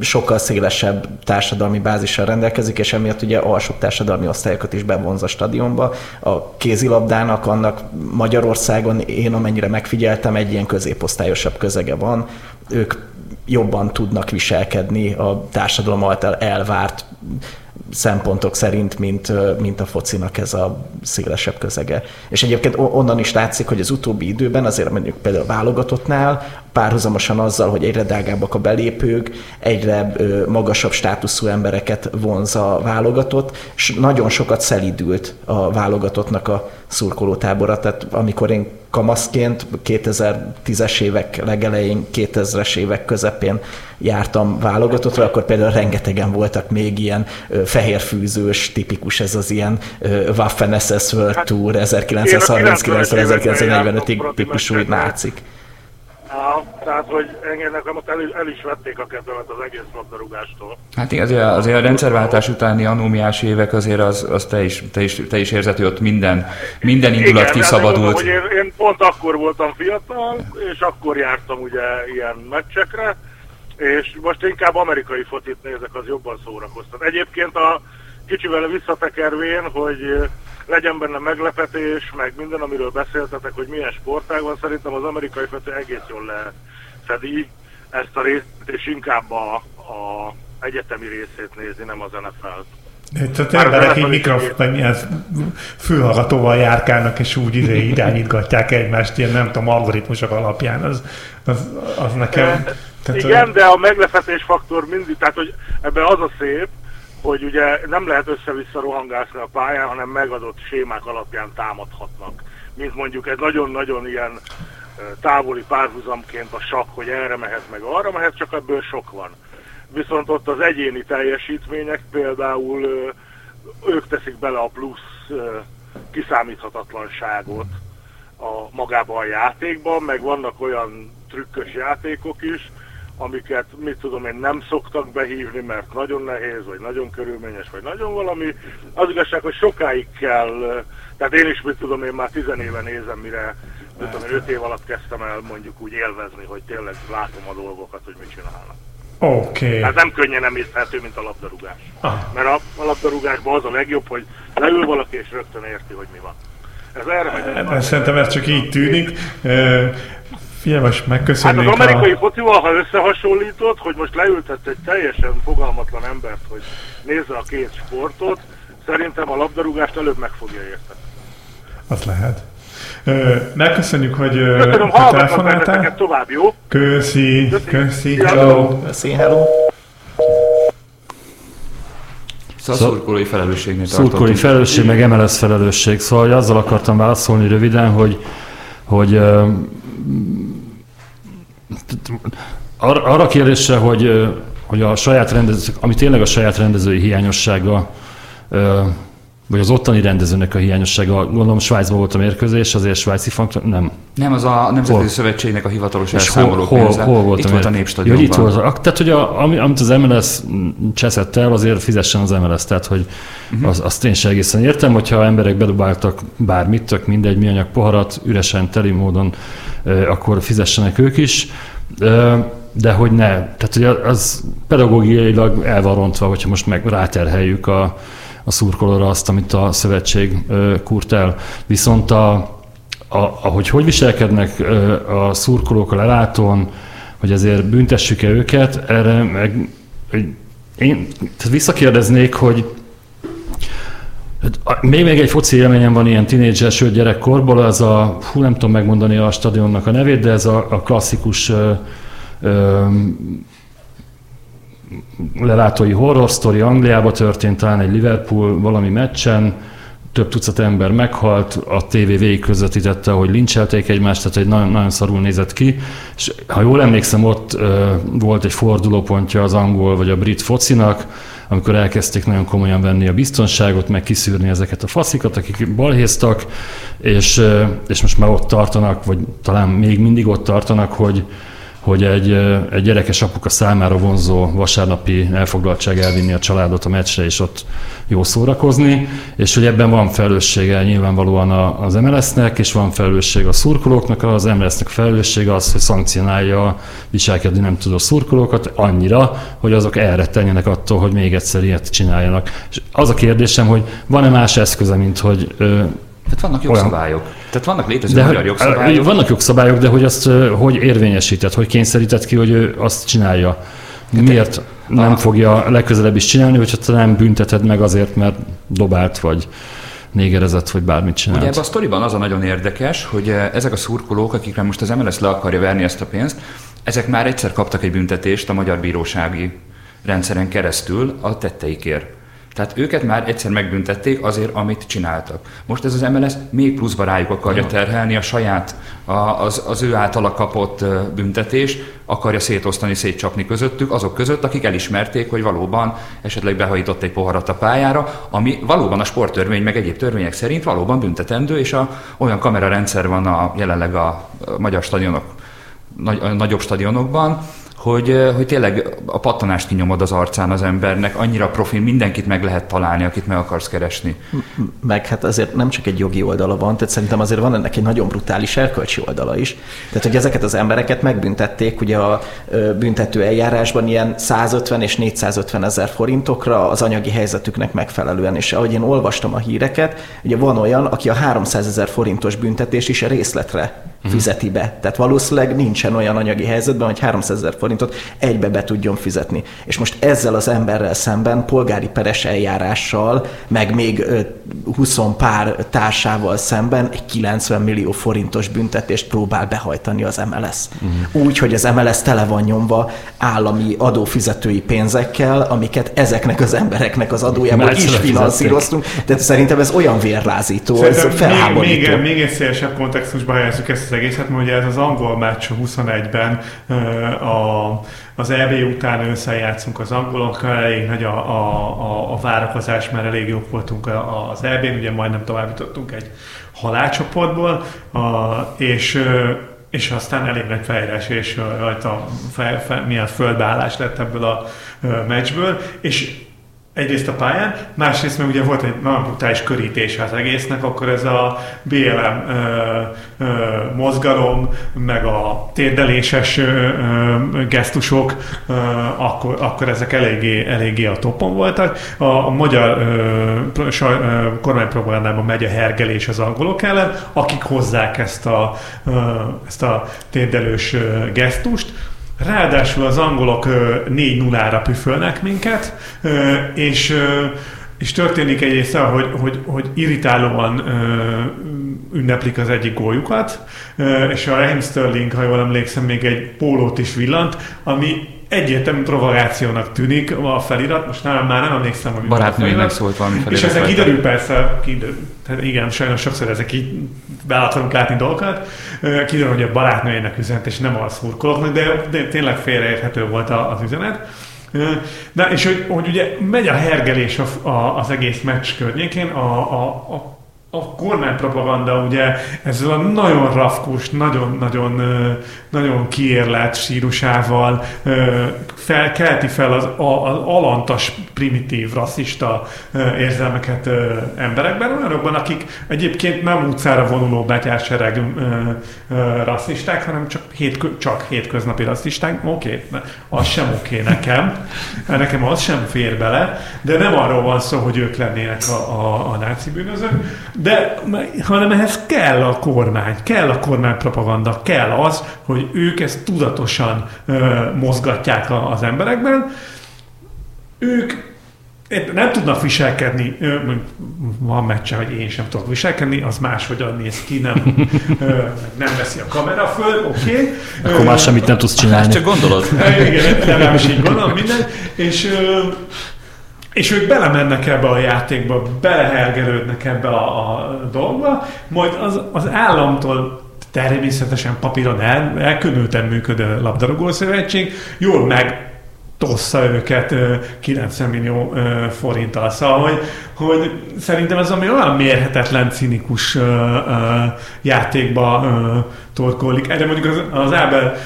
sokkal szélesebb társadalmi bázissal rendelkezik, és emiatt ugye alsóbb társadalmi osztályokat is bevonz a stadionba. A kézilabdának annak Magyarországon én amennyire megfigyeltem, egy ilyen középosztályosabb közege van. Ők jobban tudnak viselkedni a társadalom által elvárt szempontok szerint, mint, mint a focinak ez a szélesebb közege. És egyébként onnan is látszik, hogy az utóbbi időben azért mondjuk például a válogatottnál párhuzamosan azzal, hogy egyre drágábbak a belépők, egyre magasabb státuszú embereket vonz a válogatott, és nagyon sokat szelidült a válogatottnak a szurkolótábora. Tehát amikor én kamaszként 2010-es évek legelején, 2000-es évek közepén jártam válogatottra, akkor például rengetegen voltak még ilyen fehérfűzős, tipikus ez az ilyen Waffen SS World Hát, Tour én a 1939-1945-ig 90-es típusú nácik. Tehát, hogy engem nekem ott el, el is vették a kedvemet az egész labdarúgástól. Hát igen, azért, azért a rendszerváltás utáni anómiás évek azért az, az te, is, te, is, te is érzed, hogy ott minden, minden indulat Igen, kiszabadult. hogy én, én pont akkor voltam fiatal, és akkor jártam ugye ilyen meccsekre, és most inkább amerikai fotit nézek, az jobban szórakoztat. Egyébként a kicsivel visszatekervén, hogy legyen benne meglepetés, meg minden, amiről beszéltetek, hogy milyen sportág van, szerintem az amerikai foci egész jól lefedi ezt a részt, és inkább a, a egyetemi részét nézi, nem az NFL-t. Már emberek így mikrofon, milyen fülhallgatóval járkálnak, és úgy izé irányítgatják egymást, ilyen nem tudom, algoritmusok alapján. Az, az, az nekem... Tehát, Igen, de a meglepetés faktor mindig, tehát hogy ebben az a szép, hogy ugye nem lehet össze-vissza rohangászni a pályán, hanem megadott sémák alapján támadhatnak. Mint mondjuk egy nagyon-nagyon ilyen távoli párhuzamként a sakk, hogy erre mehet, meg arra mehet, csak ebből sok van. Viszont ott az egyéni teljesítmények például ők teszik bele a plusz kiszámíthatatlanságot a magába a játékban, meg vannak olyan trükkös játékok is, amiket, mit tudom én, nem szoktak behívni, mert nagyon nehéz, vagy nagyon körülményes, vagy nagyon valami. Az igazság, hogy sokáig kell, tehát én is, mit tudom én, már tizenéve nézem, mire, mit tudom én, öt év alatt kezdtem el mondjuk úgy élvezni, hogy tényleg látom a dolgokat, hogy mit csinálnak. Oké. Okay. Tehát nem könnyen emészthető, mint a labdarúgás. Ah. Mert a, a labdarúgásban az a legjobb, hogy leül valaki és rögtön érti, hogy mi van. Ez erre megy. Szerintem ez csak így tűnik. Figyelj, most Hát az amerikai a... focival, ha összehasonlítod, hogy most leültett egy teljesen fogalmatlan embert, hogy nézze a két sportot, szerintem a labdarúgást előbb meg fogja érteni. Az lehet. Ö, megköszönjük, hogy Köszönöm, hallgatlak telefonáltál. tovább, jó? Köszi, Köszi. köszi. Hello. Szín, hello! Szóval Szóval- szurkolói felelősségnél Szurkolói felelősség, meg MLS felelősség. Szóval hogy azzal akartam válaszolni röviden, hogy, hogy arra a kérdésre, hogy, hogy a saját rendező, ami tényleg a saját rendezői hiányossága, vagy az ottani rendezőnek a hiányossága, gondolom Svájcban volt a mérkőzés, azért svájci faktor, nem. Nem, az a Nemzetközi Hol? Szövetségnek a hivatalos És hol, elszámoló hol, pénze. hol volt Itt a volt a Népstadionban. Ja, itt volt. Tehát, hogy a, ami, amit az MLS cseszett el, azért fizessen az MLS. Tehát, hogy uh-huh. az, azt én sem egészen értem, hogyha emberek bedobáltak bármit, tök mindegy műanyag poharat, üresen, teli módon, akkor fizessenek ők is. De hogy ne. Tehát hogy az pedagógiailag el van rontva, hogyha most meg ráterheljük a, a szurkolóra azt, amit a szövetség kurt el. Viszont a, a, ahogy hogy viselkednek a szurkolók a lelátón, hogy ezért büntessük-e őket, erre meg én tehát visszakérdeznék, hogy még, még egy foci élményem van ilyen tinédzser, sőt gyerekkorból, az a, hú nem tudom megmondani a stadionnak a nevét, de ez a, a klasszikus ö, ö, lelátói horror story Angliába történt, talán egy Liverpool valami meccsen, több tucat ember meghalt, a tévé végig közvetítette, hogy lincselték egymást, tehát egy nagyon, nagyon szarul nézett ki, és ha jól emlékszem, ott ö, volt egy fordulópontja az angol vagy a brit focinak, amikor elkezdték nagyon komolyan venni a biztonságot, meg kiszűrni ezeket a faszikat, akik balhéztak, és, és most már ott tartanak, vagy talán még mindig ott tartanak, hogy, hogy egy, egy gyerekes apuka számára vonzó vasárnapi elfoglaltság elvinni a családot a meccsre, és ott jó szórakozni, és hogy ebben van felelőssége nyilvánvalóan az MLS-nek, és van felelősség a szurkolóknak, az MLS-nek felelőssége az, hogy szankcionálja viselkedni nem tudó szurkolókat annyira, hogy azok elrettenjenek attól, hogy még egyszer ilyet csináljanak. És az a kérdésem, hogy van-e más eszköze, mint hogy tehát vannak jogszabályok. Olyan. Tehát vannak létező de magyar jogszabályok. Vannak jogszabályok, de hogy azt hogy érvényesített, hogy kényszerített ki, hogy ő azt csinálja. Hát Miért nem a... fogja legközelebb is csinálni, hogyha te nem bünteted meg azért, mert dobált, vagy négerezett, vagy bármit csinált. Ugye ebben a sztoriban az a nagyon érdekes, hogy ezek a szurkolók, akikre most az MLS le akarja verni ezt a pénzt, ezek már egyszer kaptak egy büntetést a magyar bírósági rendszeren keresztül a tetteikért. Tehát őket már egyszer megbüntették azért, amit csináltak. Most ez az MLS még pluszba rájuk akarja terhelni a saját, a, az, az ő általa kapott büntetést, akarja szétosztani, szétcsapni közöttük, azok között, akik elismerték, hogy valóban esetleg behajított egy poharat a pályára, ami valóban a sporttörvény, meg egyéb törvények szerint valóban büntetendő, és a, olyan kamerarendszer van a, jelenleg a magyar stadionok, nagy, a nagyobb stadionokban, hogy, hogy tényleg a pattanást kinyomod az arcán az embernek, annyira profil, mindenkit meg lehet találni, akit meg akarsz keresni. Meg hát azért nem csak egy jogi oldala van, tehát szerintem azért van ennek egy nagyon brutális erkölcsi oldala is. Tehát, hogy ezeket az embereket megbüntették ugye a büntető eljárásban ilyen 150 és 450 ezer forintokra az anyagi helyzetüknek megfelelően. És ahogy én olvastam a híreket, ugye van olyan, aki a 300 ezer forintos büntetés is részletre. Fizeti be. Tehát valószínűleg nincsen olyan anyagi helyzetben, hogy 300 ezer forint forintot egybe be tudjon fizetni. És most ezzel az emberrel szemben polgári peres eljárással, meg még 20 pár társával szemben egy 90 millió forintos büntetést próbál behajtani az MLS. Uh-huh. Mhm. Úgy, hogy az MLS tele van nyomva állami adófizetői pénzekkel, amiket ezeknek az embereknek az adójából is finanszíroztunk. Tehát szerintem ez olyan vérlázító, szerintem ez felháborító. Még, még, még egy szélesebb kontextusba helyezzük ezt az egészet, mert ugye ez az angol meccs 21-ben a az EB után összejátszunk az angolokkal, elég nagy a, a, a, a várakozás, mert elég jók voltunk az EB-n, ugye majdnem tovább jutottunk egy halálcsoportból, a, és és aztán elég nagy fejres és rajta fel, fel, milyen földbeállás lett ebből a meccsből, és egyrészt a pályán, másrészt meg ugye volt egy nagyon brutális körítés az egésznek, akkor ez a BLM ö, ö, mozgalom, meg a térdeléses ö, ö, gesztusok, ö, akkor, akkor ezek eléggé, eléggé a topon voltak. A, a magyar ö, ö, kormánypropagandában megy a hergelés az angolok ellen, akik hozzák ezt a, ö, ezt a térdelős gesztust, Ráadásul az angolok 4-0-ra püfölnek minket, és és történik egyrészt hogy, hogy, hogy irritálóan ünneplik az egyik góljukat, és a Raheem Sterling, ha jól emlékszem, még egy pólót is villant, ami egyértelmű provokációnak tűnik a felirat, most nem, már nem emlékszem, hogy Barátnőinek szólt valami felirat. És ezek kiderül persze, kiderül, tehát igen, sajnos sokszor ezek így be akarunk látni dolgokat, kiderül, hogy a barátnőjének üzenet, és nem a szurkolóknak, de, de tényleg félreérthető volt az üzenet. De, és hogy, hogy ugye megy a hergelés a, a, az egész meccs környékén, a, a, a a kormánypropaganda ugye ezzel a nagyon rafkus, nagyon-nagyon nagyon kiérlelt sírusával fel, kelti fel az, az alantas, primitív, rasszista érzelmeket emberekben, olyanokban, akik egyébként nem utcára vonuló betyársereg rasszisták, hanem csak, hét, csak hétköznapi rasszisták. Oké, okay, az sem oké okay nekem, nekem az sem fér bele, de nem arról van szó, hogy ők lennének a, a, a náci bűnözők, de hanem ehhez kell a kormány, kell a kormánypropaganda, kell az, hogy ők ezt tudatosan ö, mozgatják a, az emberekben. Ők nem tudnak viselkedni, van meccse, hogy én sem tudok viselkedni, az máshogy néz ki, nem, nem veszi a kamera föl, oké. Okay. Akkor már semmit nem tudsz csinálni. Csak gondolod. Igen, legalábbis így gondolom minden. És és ők belemennek ebbe a játékba, belehelgerődnek ebbe a, a dolgba, majd az, az államtól természetesen papíron el, elkülönülten működő labdarúgó szövetség jól meg tossza őket 90 millió forinttal. Szóval, hogy, hogy szerintem ez ami olyan mérhetetlen, cinikus játékba torkollik. Erre mondjuk az, az Ábel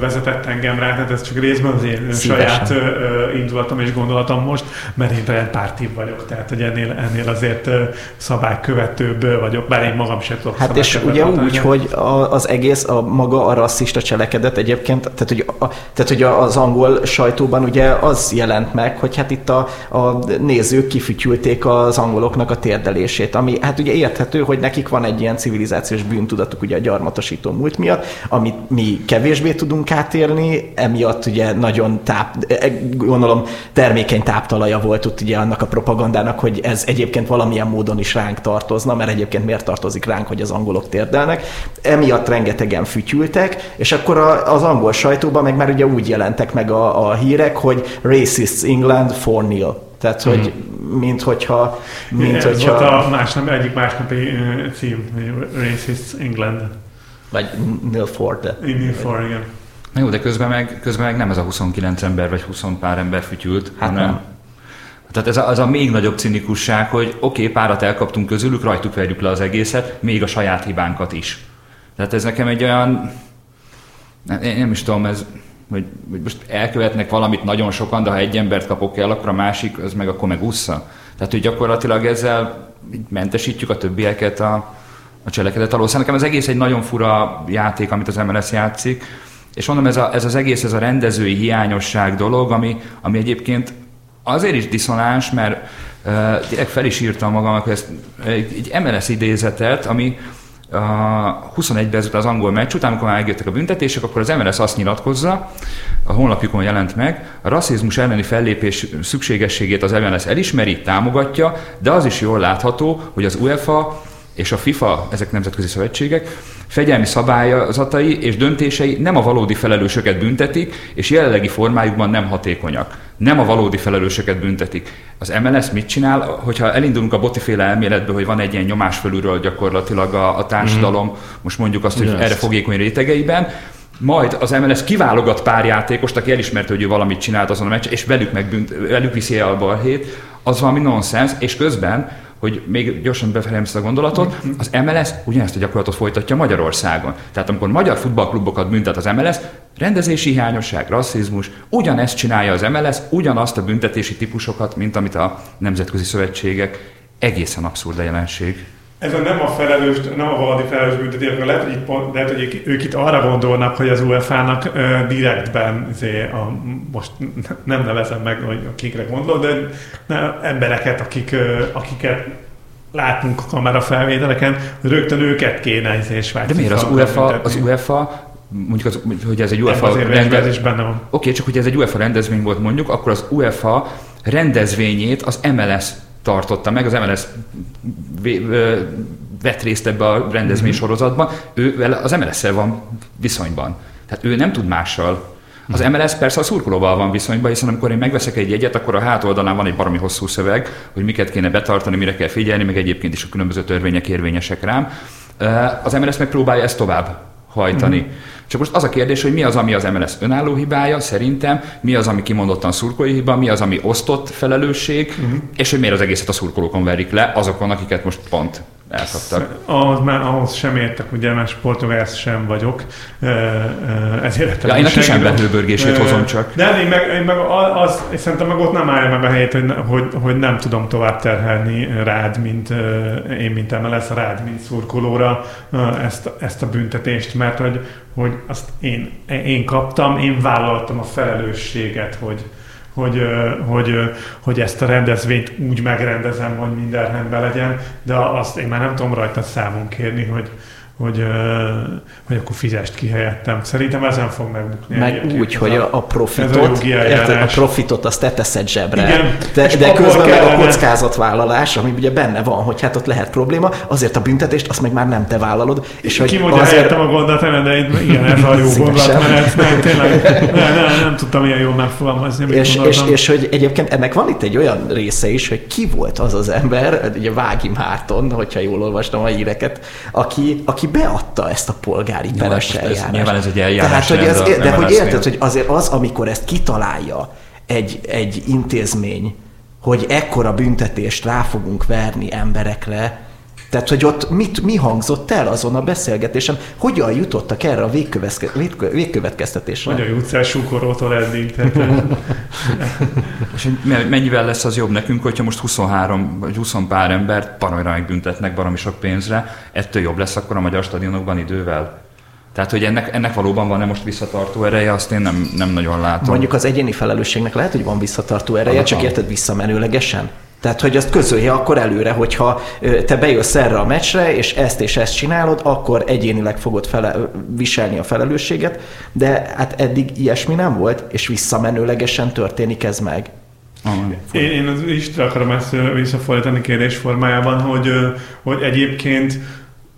vezetett engem rá, tehát ez csak részben az én Szívesen. saját ö, indulatom és gondolatom most, mert én rendpárti vagyok, tehát hogy ennél, ennél azért szabálykövetőbb vagyok, bár én magam sem tudok Hát és ugye úgy, hogy a, az egész, a maga a rasszista cselekedet egyébként, tehát hogy, a, tehát hogy az angol sajtóban ugye az jelent meg, hogy hát itt a, a nézők kifütyülték az angoloknak a térdelését, ami hát ugye érthető, hogy nekik van egy ilyen civilizációs bűntudatuk ugye a gyarmat gyarmatosító múlt miatt, amit mi kevésbé tudunk átérni, emiatt ugye nagyon táp, e, gondolom termékeny táptalaja volt ott ugye annak a propagandának, hogy ez egyébként valamilyen módon is ránk tartozna, mert egyébként miért tartozik ránk, hogy az angolok térdelnek. Emiatt rengetegen fütyültek, és akkor az angol sajtóban meg már ugye úgy jelentek meg a, a hírek, hogy Racists England 4 Tehát, hogy mm. mint hogyha... Mint Ez hogyha... volt a másnap, egyik másnapi cím, Racists England. Vagy Milford. Milford, igen. Na jó, de közben meg, közben meg nem ez a 29 ember vagy 20 pár ember fütyült, hát hanem nem. Tehát ez a, az a még nagyobb cinikusság, hogy oké, okay, párat elkaptunk közülük, rajtuk verjük le az egészet, még a saját hibánkat is. Tehát ez nekem egy olyan, nem, nem is tudom, ez, hogy, hogy most elkövetnek valamit nagyon sokan, de ha egy embert kapok el, akkor a másik, az meg akkor meg ussza. Tehát, hogy gyakorlatilag ezzel mentesítjük a többieket a, a cselekedet alól. Szóval nekem az egész egy nagyon fura játék, amit az MLS játszik, és mondom, ez, a, ez az egész, ez a rendezői hiányosság dolog, ami, ami egyébként azért is diszonáns, mert uh, direkt fel is írtam magam, hogy ezt, egy, egy MLS idézetet, ami a 21-ben az angol meccs után, amikor már megjöttek a büntetések, akkor az MLS azt nyilatkozza, a honlapjukon jelent meg, a rasszizmus elleni fellépés szükségességét az MLS elismeri, támogatja, de az is jól látható, hogy az UEFA és a FIFA, ezek nemzetközi szövetségek, fegyelmi szabályozatai és döntései nem a valódi felelősöket büntetik, és jelenlegi formájukban nem hatékonyak. Nem a valódi felelősöket büntetik. Az MLS mit csinál, hogyha elindulunk a botiféle elméletbe, hogy van egy ilyen nyomás fölülről gyakorlatilag a, a társadalom, mm. most mondjuk azt, hogy yes. erre fogékony rétegeiben, majd az MLS kiválogat pár játékost, aki elismerte, hogy ő valamit csinált azon a meccs, és velük, megbünt, velük viszi el a balhét, az valami nonsens, és közben hogy még gyorsan befejezem ezt a gondolatot, az MLS ugyanezt a gyakorlatot folytatja Magyarországon. Tehát amikor magyar futballklubokat büntet az MLS, rendezési hiányosság, rasszizmus, ugyanezt csinálja az MLS, ugyanazt a büntetési típusokat, mint amit a nemzetközi szövetségek. Egészen abszurd a jelenség ez a nem a felelős, nem a valadi felelős büntetés, akkor lehet, hogy, itt pont, lehet, hogy ők itt arra gondolnak, hogy az UEFA-nak direktben zé, a, most nem nevezem meg, hogy kikre gondol, de ne, embereket, akik, akiket látunk a kamera felvételeken, rögtön őket kéne izé, De miért az UEFA, az UEFA mondjuk az, hogy ez egy UEFA rendezvény, benne van. Oké, okay, csak hogy ez egy UEFA rendezvény volt mondjuk, akkor az UEFA rendezvényét az MLS tartotta meg, az MLS vett részt ebbe a rendezvény mhm. sorozatban, ő az MLS-szel van viszonyban. Tehát ő nem tud mással. Az MLS mhm. persze a szurkolóval van viszonyban, hiszen amikor én megveszek egy jegyet, akkor a hátoldalán van egy baromi hosszú szöveg, hogy miket kéne betartani, mire kell figyelni, meg egyébként is a különböző törvények érvényesek rám. Az MLS megpróbálja ezt tovább hajtani. Mm. Csak most az a kérdés, hogy mi az, ami az MLS önálló hibája, szerintem, mi az, ami kimondottan szurkolói hiba, mi az, ami osztott felelősség, uh-huh. és hogy miért az egészet a szurkolókon verik le, azokon, akiket most pont elkaptak. Ahhoz, már, ahhoz sem értek, ugye, mert sportogász sem vagyok, ezért ja, én a kis ember hőbörgését hozom csak. De én meg, én meg az, én szerintem meg ott nem állja meg a helyét, hogy, hogy, hogy nem tudom tovább terhelni rád, mint én, mint MLS, rád, mint szurkolóra ezt, ezt a büntetést, mert hogy, hogy azt én, én kaptam, én vállaltam a felelősséget, hogy, hogy, hogy, hogy ezt a rendezvényt úgy megrendezem, hogy minden rendben legyen, de azt én már nem tudom rajta számon kérni, hogy, hogy, hogy akkor fizest ki helyettem. Szerintem ezen fog megbukni. Meg úgy, hogy a, a profitot, a, érted, a profitot azt te teszed zsebre. Igen, de, de közben meg a kockázatvállalás, ami ugye benne van, hogy hát ott lehet probléma, azért a büntetést azt meg már nem te vállalod. És hogy Kimondja azért... helyettem a gondot, de igen, ez a jó gondolat, mert nem, tényleg nem, nem, nem tudtam ilyen jól megfogalmazni. És, és, és, hogy egyébként ennek van itt egy olyan része is, hogy ki volt az az ember, ugye Vágim Hárton, hogyha jól olvastam a híreket, aki, aki aki beadta ezt a polgári peres eljárást. Nyilván ez egy eljárás. Tehát, hogy ez, ez de hogy érted, hogy azért az, amikor ezt kitalálja egy, egy intézmény, hogy ekkora büntetést rá fogunk verni emberekre, tehát, hogy ott mit, mi hangzott el azon a beszélgetésen? Hogyan jutottak erre a végkövetkeztetésre? Hogyan jutsz el sukorótól eddig? És mennyivel lesz az jobb nekünk, hogyha most 23 vagy 20 pár embert parajra megbüntetnek baromi sok pénzre, ettől jobb lesz akkor a magyar stadionokban idővel? Tehát, hogy ennek, ennek valóban van-e most visszatartó ereje, azt én nem, nem nagyon látom. Mondjuk az egyéni felelősségnek lehet, hogy van visszatartó ereje, csak érted visszamenőlegesen? Tehát, hogy azt közölje akkor előre, hogyha te bejössz erre a meccsre, és ezt és ezt csinálod, akkor egyénileg fogod fele, viselni a felelősséget, de hát eddig ilyesmi nem volt, és visszamenőlegesen történik ez meg. Én, én az Istre akarom ezt visszafordítani kérdés formájában, hogy, hogy egyébként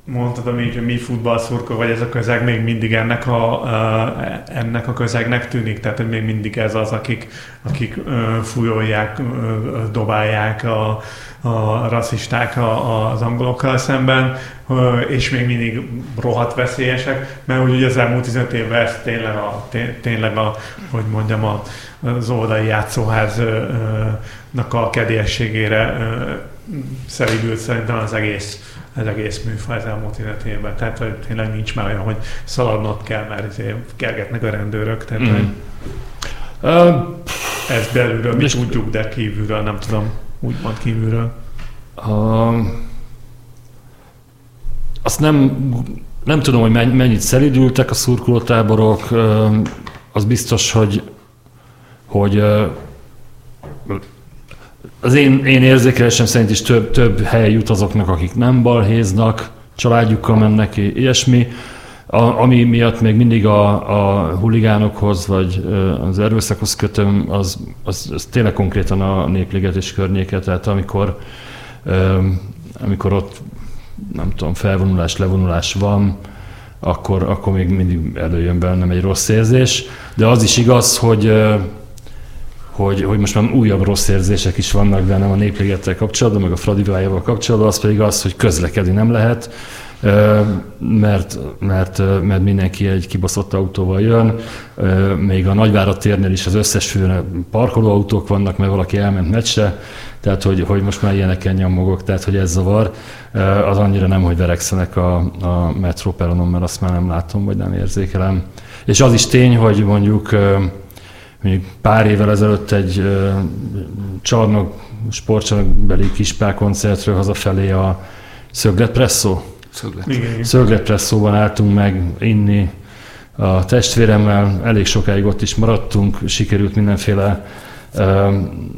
mondtad így, hogy mi futballszurkó, vagy ez a közeg még mindig ennek a, ennek a közegnek tűnik, tehát hogy még mindig ez az, akik, akik fújolják, dobálják a, a rasszisták az angolokkal szemben, és még mindig rohadt veszélyesek, mert úgy ugye az elmúlt 15 évben ez tényleg a, tényleg a hogy mondjam, a, az oldali játszóháznak a kedélyességére szerigült szerintem az egész az egész műfaj az elmúlt életében. Tehát hogy tényleg nincs már olyan, hogy szaladnod kell, mert izé kergetnek a rendőrök. Tehát, mm. hogy uh, ez belülről mi tudjuk, de kívülről nem tudom, úgymond kívülről. Uh, azt nem, nem tudom, hogy mennyit szelidültek a szurkolótáborok, az biztos, hogy, hogy az én, én érzékelésem szerint is több, több hely jut azoknak, akik nem balhéznak, családjukkal mennek, ilyesmi, a, ami miatt még mindig a, a huligánokhoz, vagy az erőszakhoz kötöm, az, az, az tényleg konkrétan a népligetés környéke, tehát amikor, amikor ott nem tudom, felvonulás, levonulás van, akkor, akkor még mindig előjön bennem egy rossz érzés. De az is igaz, hogy hogy, hogy most már újabb rossz érzések is vannak bennem a népligettel kapcsolatban, meg a Fradivájával kapcsolatban, az pedig az, hogy közlekedni nem lehet, mert, mert, mert mindenki egy kibaszott autóval jön, még a Nagyvárat térnél is az összes főn parkolóautók vannak, mert valaki elment meccsre, tehát hogy, hogy most már ilyeneken nyomogok, tehát hogy ez zavar. Az annyira nem, hogy verekszenek a, a metróperonon, mert azt már nem látom, vagy nem érzékelem. És az is tény, hogy mondjuk még pár évvel ezelőtt egy csarnok, sportcsarnokbeli kispár koncertről hazafelé a Szöglet Presszó. Szöglet. Presszóban álltunk meg inni a testvéremmel, elég sokáig ott is maradtunk, sikerült mindenféle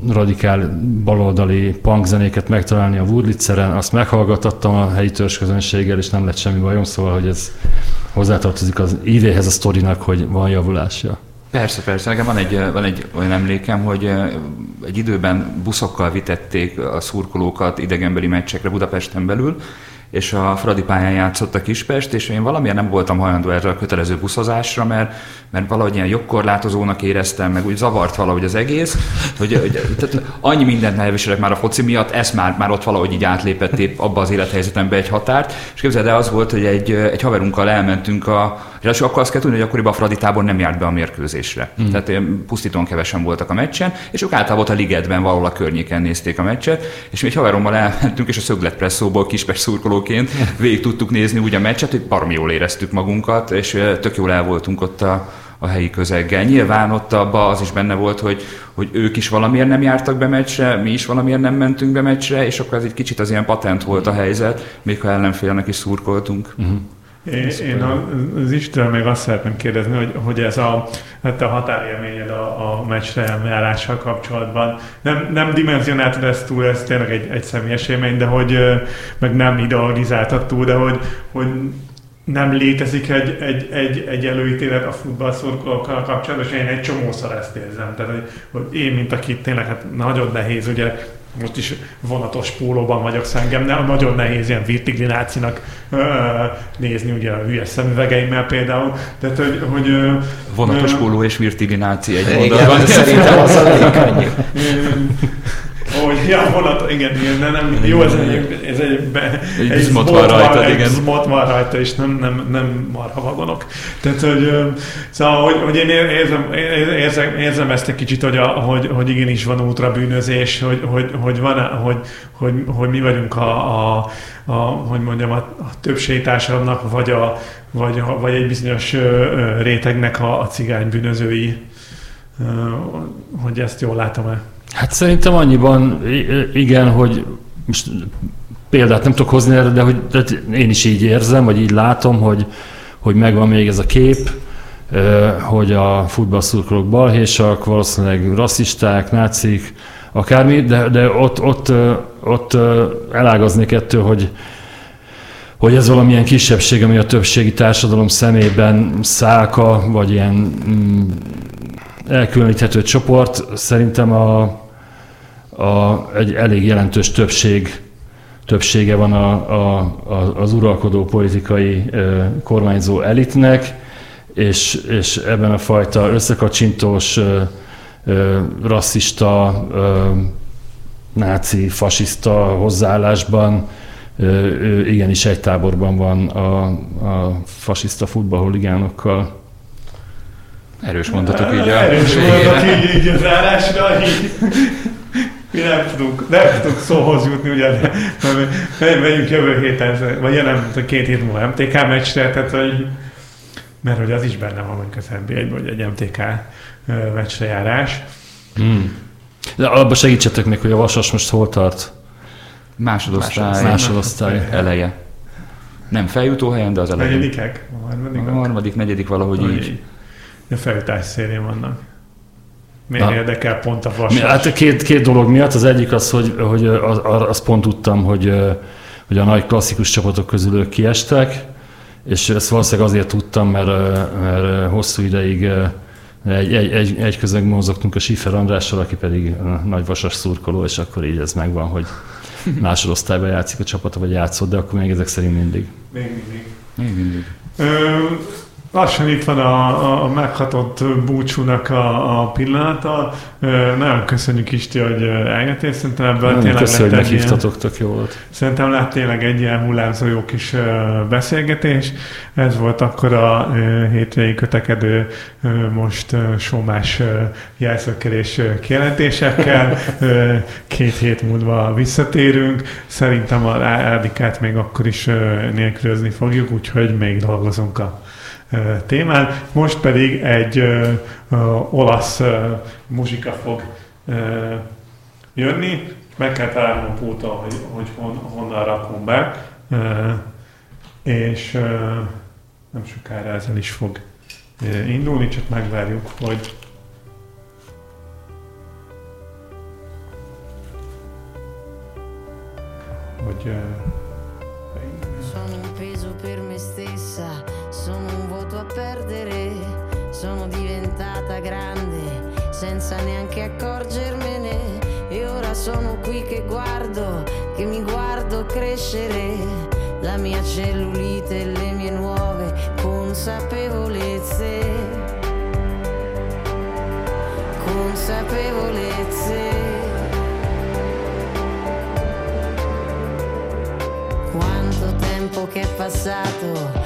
radikál baloldali punk zenéket megtalálni a Wurlitzeren, azt meghallgattattam a helyi törzsközönséggel, és nem lett semmi bajom, szóval, hogy ez hozzátartozik az ívéhez a sztorinak, hogy van javulása. Persze, persze. Nekem van egy, van egy olyan emlékem, hogy egy időben buszokkal vitették a szurkolókat idegenbeli meccsekre Budapesten belül, és a Fradi pályán játszott a Kispest, és én valamilyen nem voltam hajlandó erre a kötelező buszozásra, mert, mert valahogy ilyen jogkorlátozónak éreztem, meg úgy zavart valahogy az egész, hogy, hogy tehát annyi mindent elviselek már a foci miatt, ezt már, már ott valahogy így átlépett épp abba az élethelyzetembe egy határt, és képzeld el, az volt, hogy egy, egy haverunkkal elmentünk a, Ráadásul akkor azt kell tudni, hogy akkoriban a Fradi tábor nem járt be a mérkőzésre. Mm. Tehát ilyen pusztítóan kevesen voltak a meccsen, és ők általában ott a ligetben valahol a környéken nézték a meccset, és mi egy haverommal elmentünk, és a szöglet presszóból kispes szurkolóként végig tudtuk nézni úgy a meccset, hogy baromi jól éreztük magunkat, és tök jól el voltunk ott a, a helyi közeggel. Nyilván ott abban az is benne volt, hogy, hogy ők is valamiért nem jártak be meccsre, mi is valamiért nem mentünk be meccsre, és akkor ez egy kicsit az ilyen patent volt a helyzet, még ha ellenfélnek is szurkoltunk. Uh-huh. Én, én az Istől még azt szeretném kérdezni, hogy, hogy ez a, hát a határélményed a, a meccsre járással kapcsolatban nem, nem dimenzionáltad ezt túl, ez tényleg egy, egy személyes élmény, de hogy meg nem idealizáltad túl, de hogy, hogy nem létezik egy, egy, egy, egy előítélet a futballszurkolókkal kapcsolatban, és én egy csomószor ezt érzem. Tehát, hogy, hogy én, mint aki tényleg hát nagyon nehéz, ugye most is vonatos pólóban vagyok szengem, de nagyon nehéz ilyen virtiglinácinak nézni, ugye a hülyes szemüvegeimmel például. Tehát, hogy, hogy vonatos póló és virtiglináci egy mondatban. Szerintem az a. Hogy, ja, vonat, igen, igen, de nem, jó, ez egy, ez egy, be, egy, egy zmot van rajta, egy igen. zmot van rajta, és nem, nem, nem marha vagonok. Tehát, hogy, szóval, hogy, hogy én érzem, érzem, érzem ezt egy kicsit, hogy, a, hogy, hogy igenis van útra bűnözés, hogy, hogy, hogy, van, hogy, hogy, hogy mi vagyunk a, a, a hogy mondjam, a, a többség társadalomnak, vagy, a, vagy, a, vagy egy bizonyos rétegnek a, a cigány bűnözői, hogy ezt jól látom-e. Hát szerintem annyiban igen, hogy most példát nem tudok hozni erre, de hogy de én is így érzem, vagy így látom, hogy, hogy megvan még ez a kép, hogy a futballszurkolók balhésak, valószínűleg rasszisták, nácik, akármi, de, de ott, ott, ott elágaznék ettől, hogy, hogy ez valamilyen kisebbség, ami a többségi társadalom szemében szálka, vagy ilyen mm, elkülöníthető csoport, szerintem a, a, egy elég jelentős többség többsége van a, a, a, az uralkodó politikai ö, kormányzó elitnek, és, és ebben a fajta összekacsintós, ö, ö, rasszista, ö, náci, fasiszta hozzáállásban ö, igenis egy táborban van a, a fasiszta futballhuligánokkal. Erős mondatok így. Erős mondatok így, így az állásra. Így. Mi nem tudunk, nem tudunk szóhoz jutni, ugye, de megyünk jövő héten, vagy nem, két hét múlva MTK meccsre, tehát hogy, mert hogy az is benne van mondjuk az nba hogy egy MTK meccsre járás. Hmm. De abban segítsetek meg, hogy a Vasas most hol tart? Másodosztály. Másodosztály. Eleje. Nem feljutó helyen, de az elején. Negyedikek? A harmadik, a harmadik negyedik valahogy így. így. A felütás szélén vannak. Miért Na. érdekel pont a vasas? Hát két, két dolog miatt. Az egyik az, hogy, hogy az, az pont tudtam, hogy, hogy a nagy klasszikus csapatok közül ők kiestek, és ezt valószínűleg azért tudtam, mert, mert hosszú ideig egy, egy, egy, egy közeg mozogtunk a Schiffer Andrással, aki pedig nagy vasas szurkoló, és akkor így ez megvan, hogy másodosztályban játszik a csapata, vagy játszott, de akkor még ezek szerint mindig. Még mindig. Még mindig. Ö, Lassan itt van a, a meghatott búcsúnak a, a pillanata. Nagyon köszönjük Isti, hogy eljöttél. Szerintem ebből Nem, tényleg köszönjük, hogy meghívtatok, tök jó volt. Szerintem lett tényleg egy ilyen hullámzó jó kis beszélgetés. Ez volt akkor a hétvégi kötekedő most somás jelszökkelés kijelentésekkel. Két hét múlva visszatérünk. Szerintem a Ádikát még akkor is nélkülözni fogjuk, úgyhogy még dolgozunk a témán. Most pedig egy olasz ö, muzsika fog jönni. Meg kell találnom Póta, hogy, hogy hon, honnan rakom be. És nem sokára ezzel is fog indulni, csak megvárjuk, hogy hogy me perdere, sono diventata grande senza neanche accorgermene e ora sono qui che guardo, che mi guardo crescere la mia cellulite e le mie nuove consapevolezze. Consapevolezze. Quanto tempo che è passato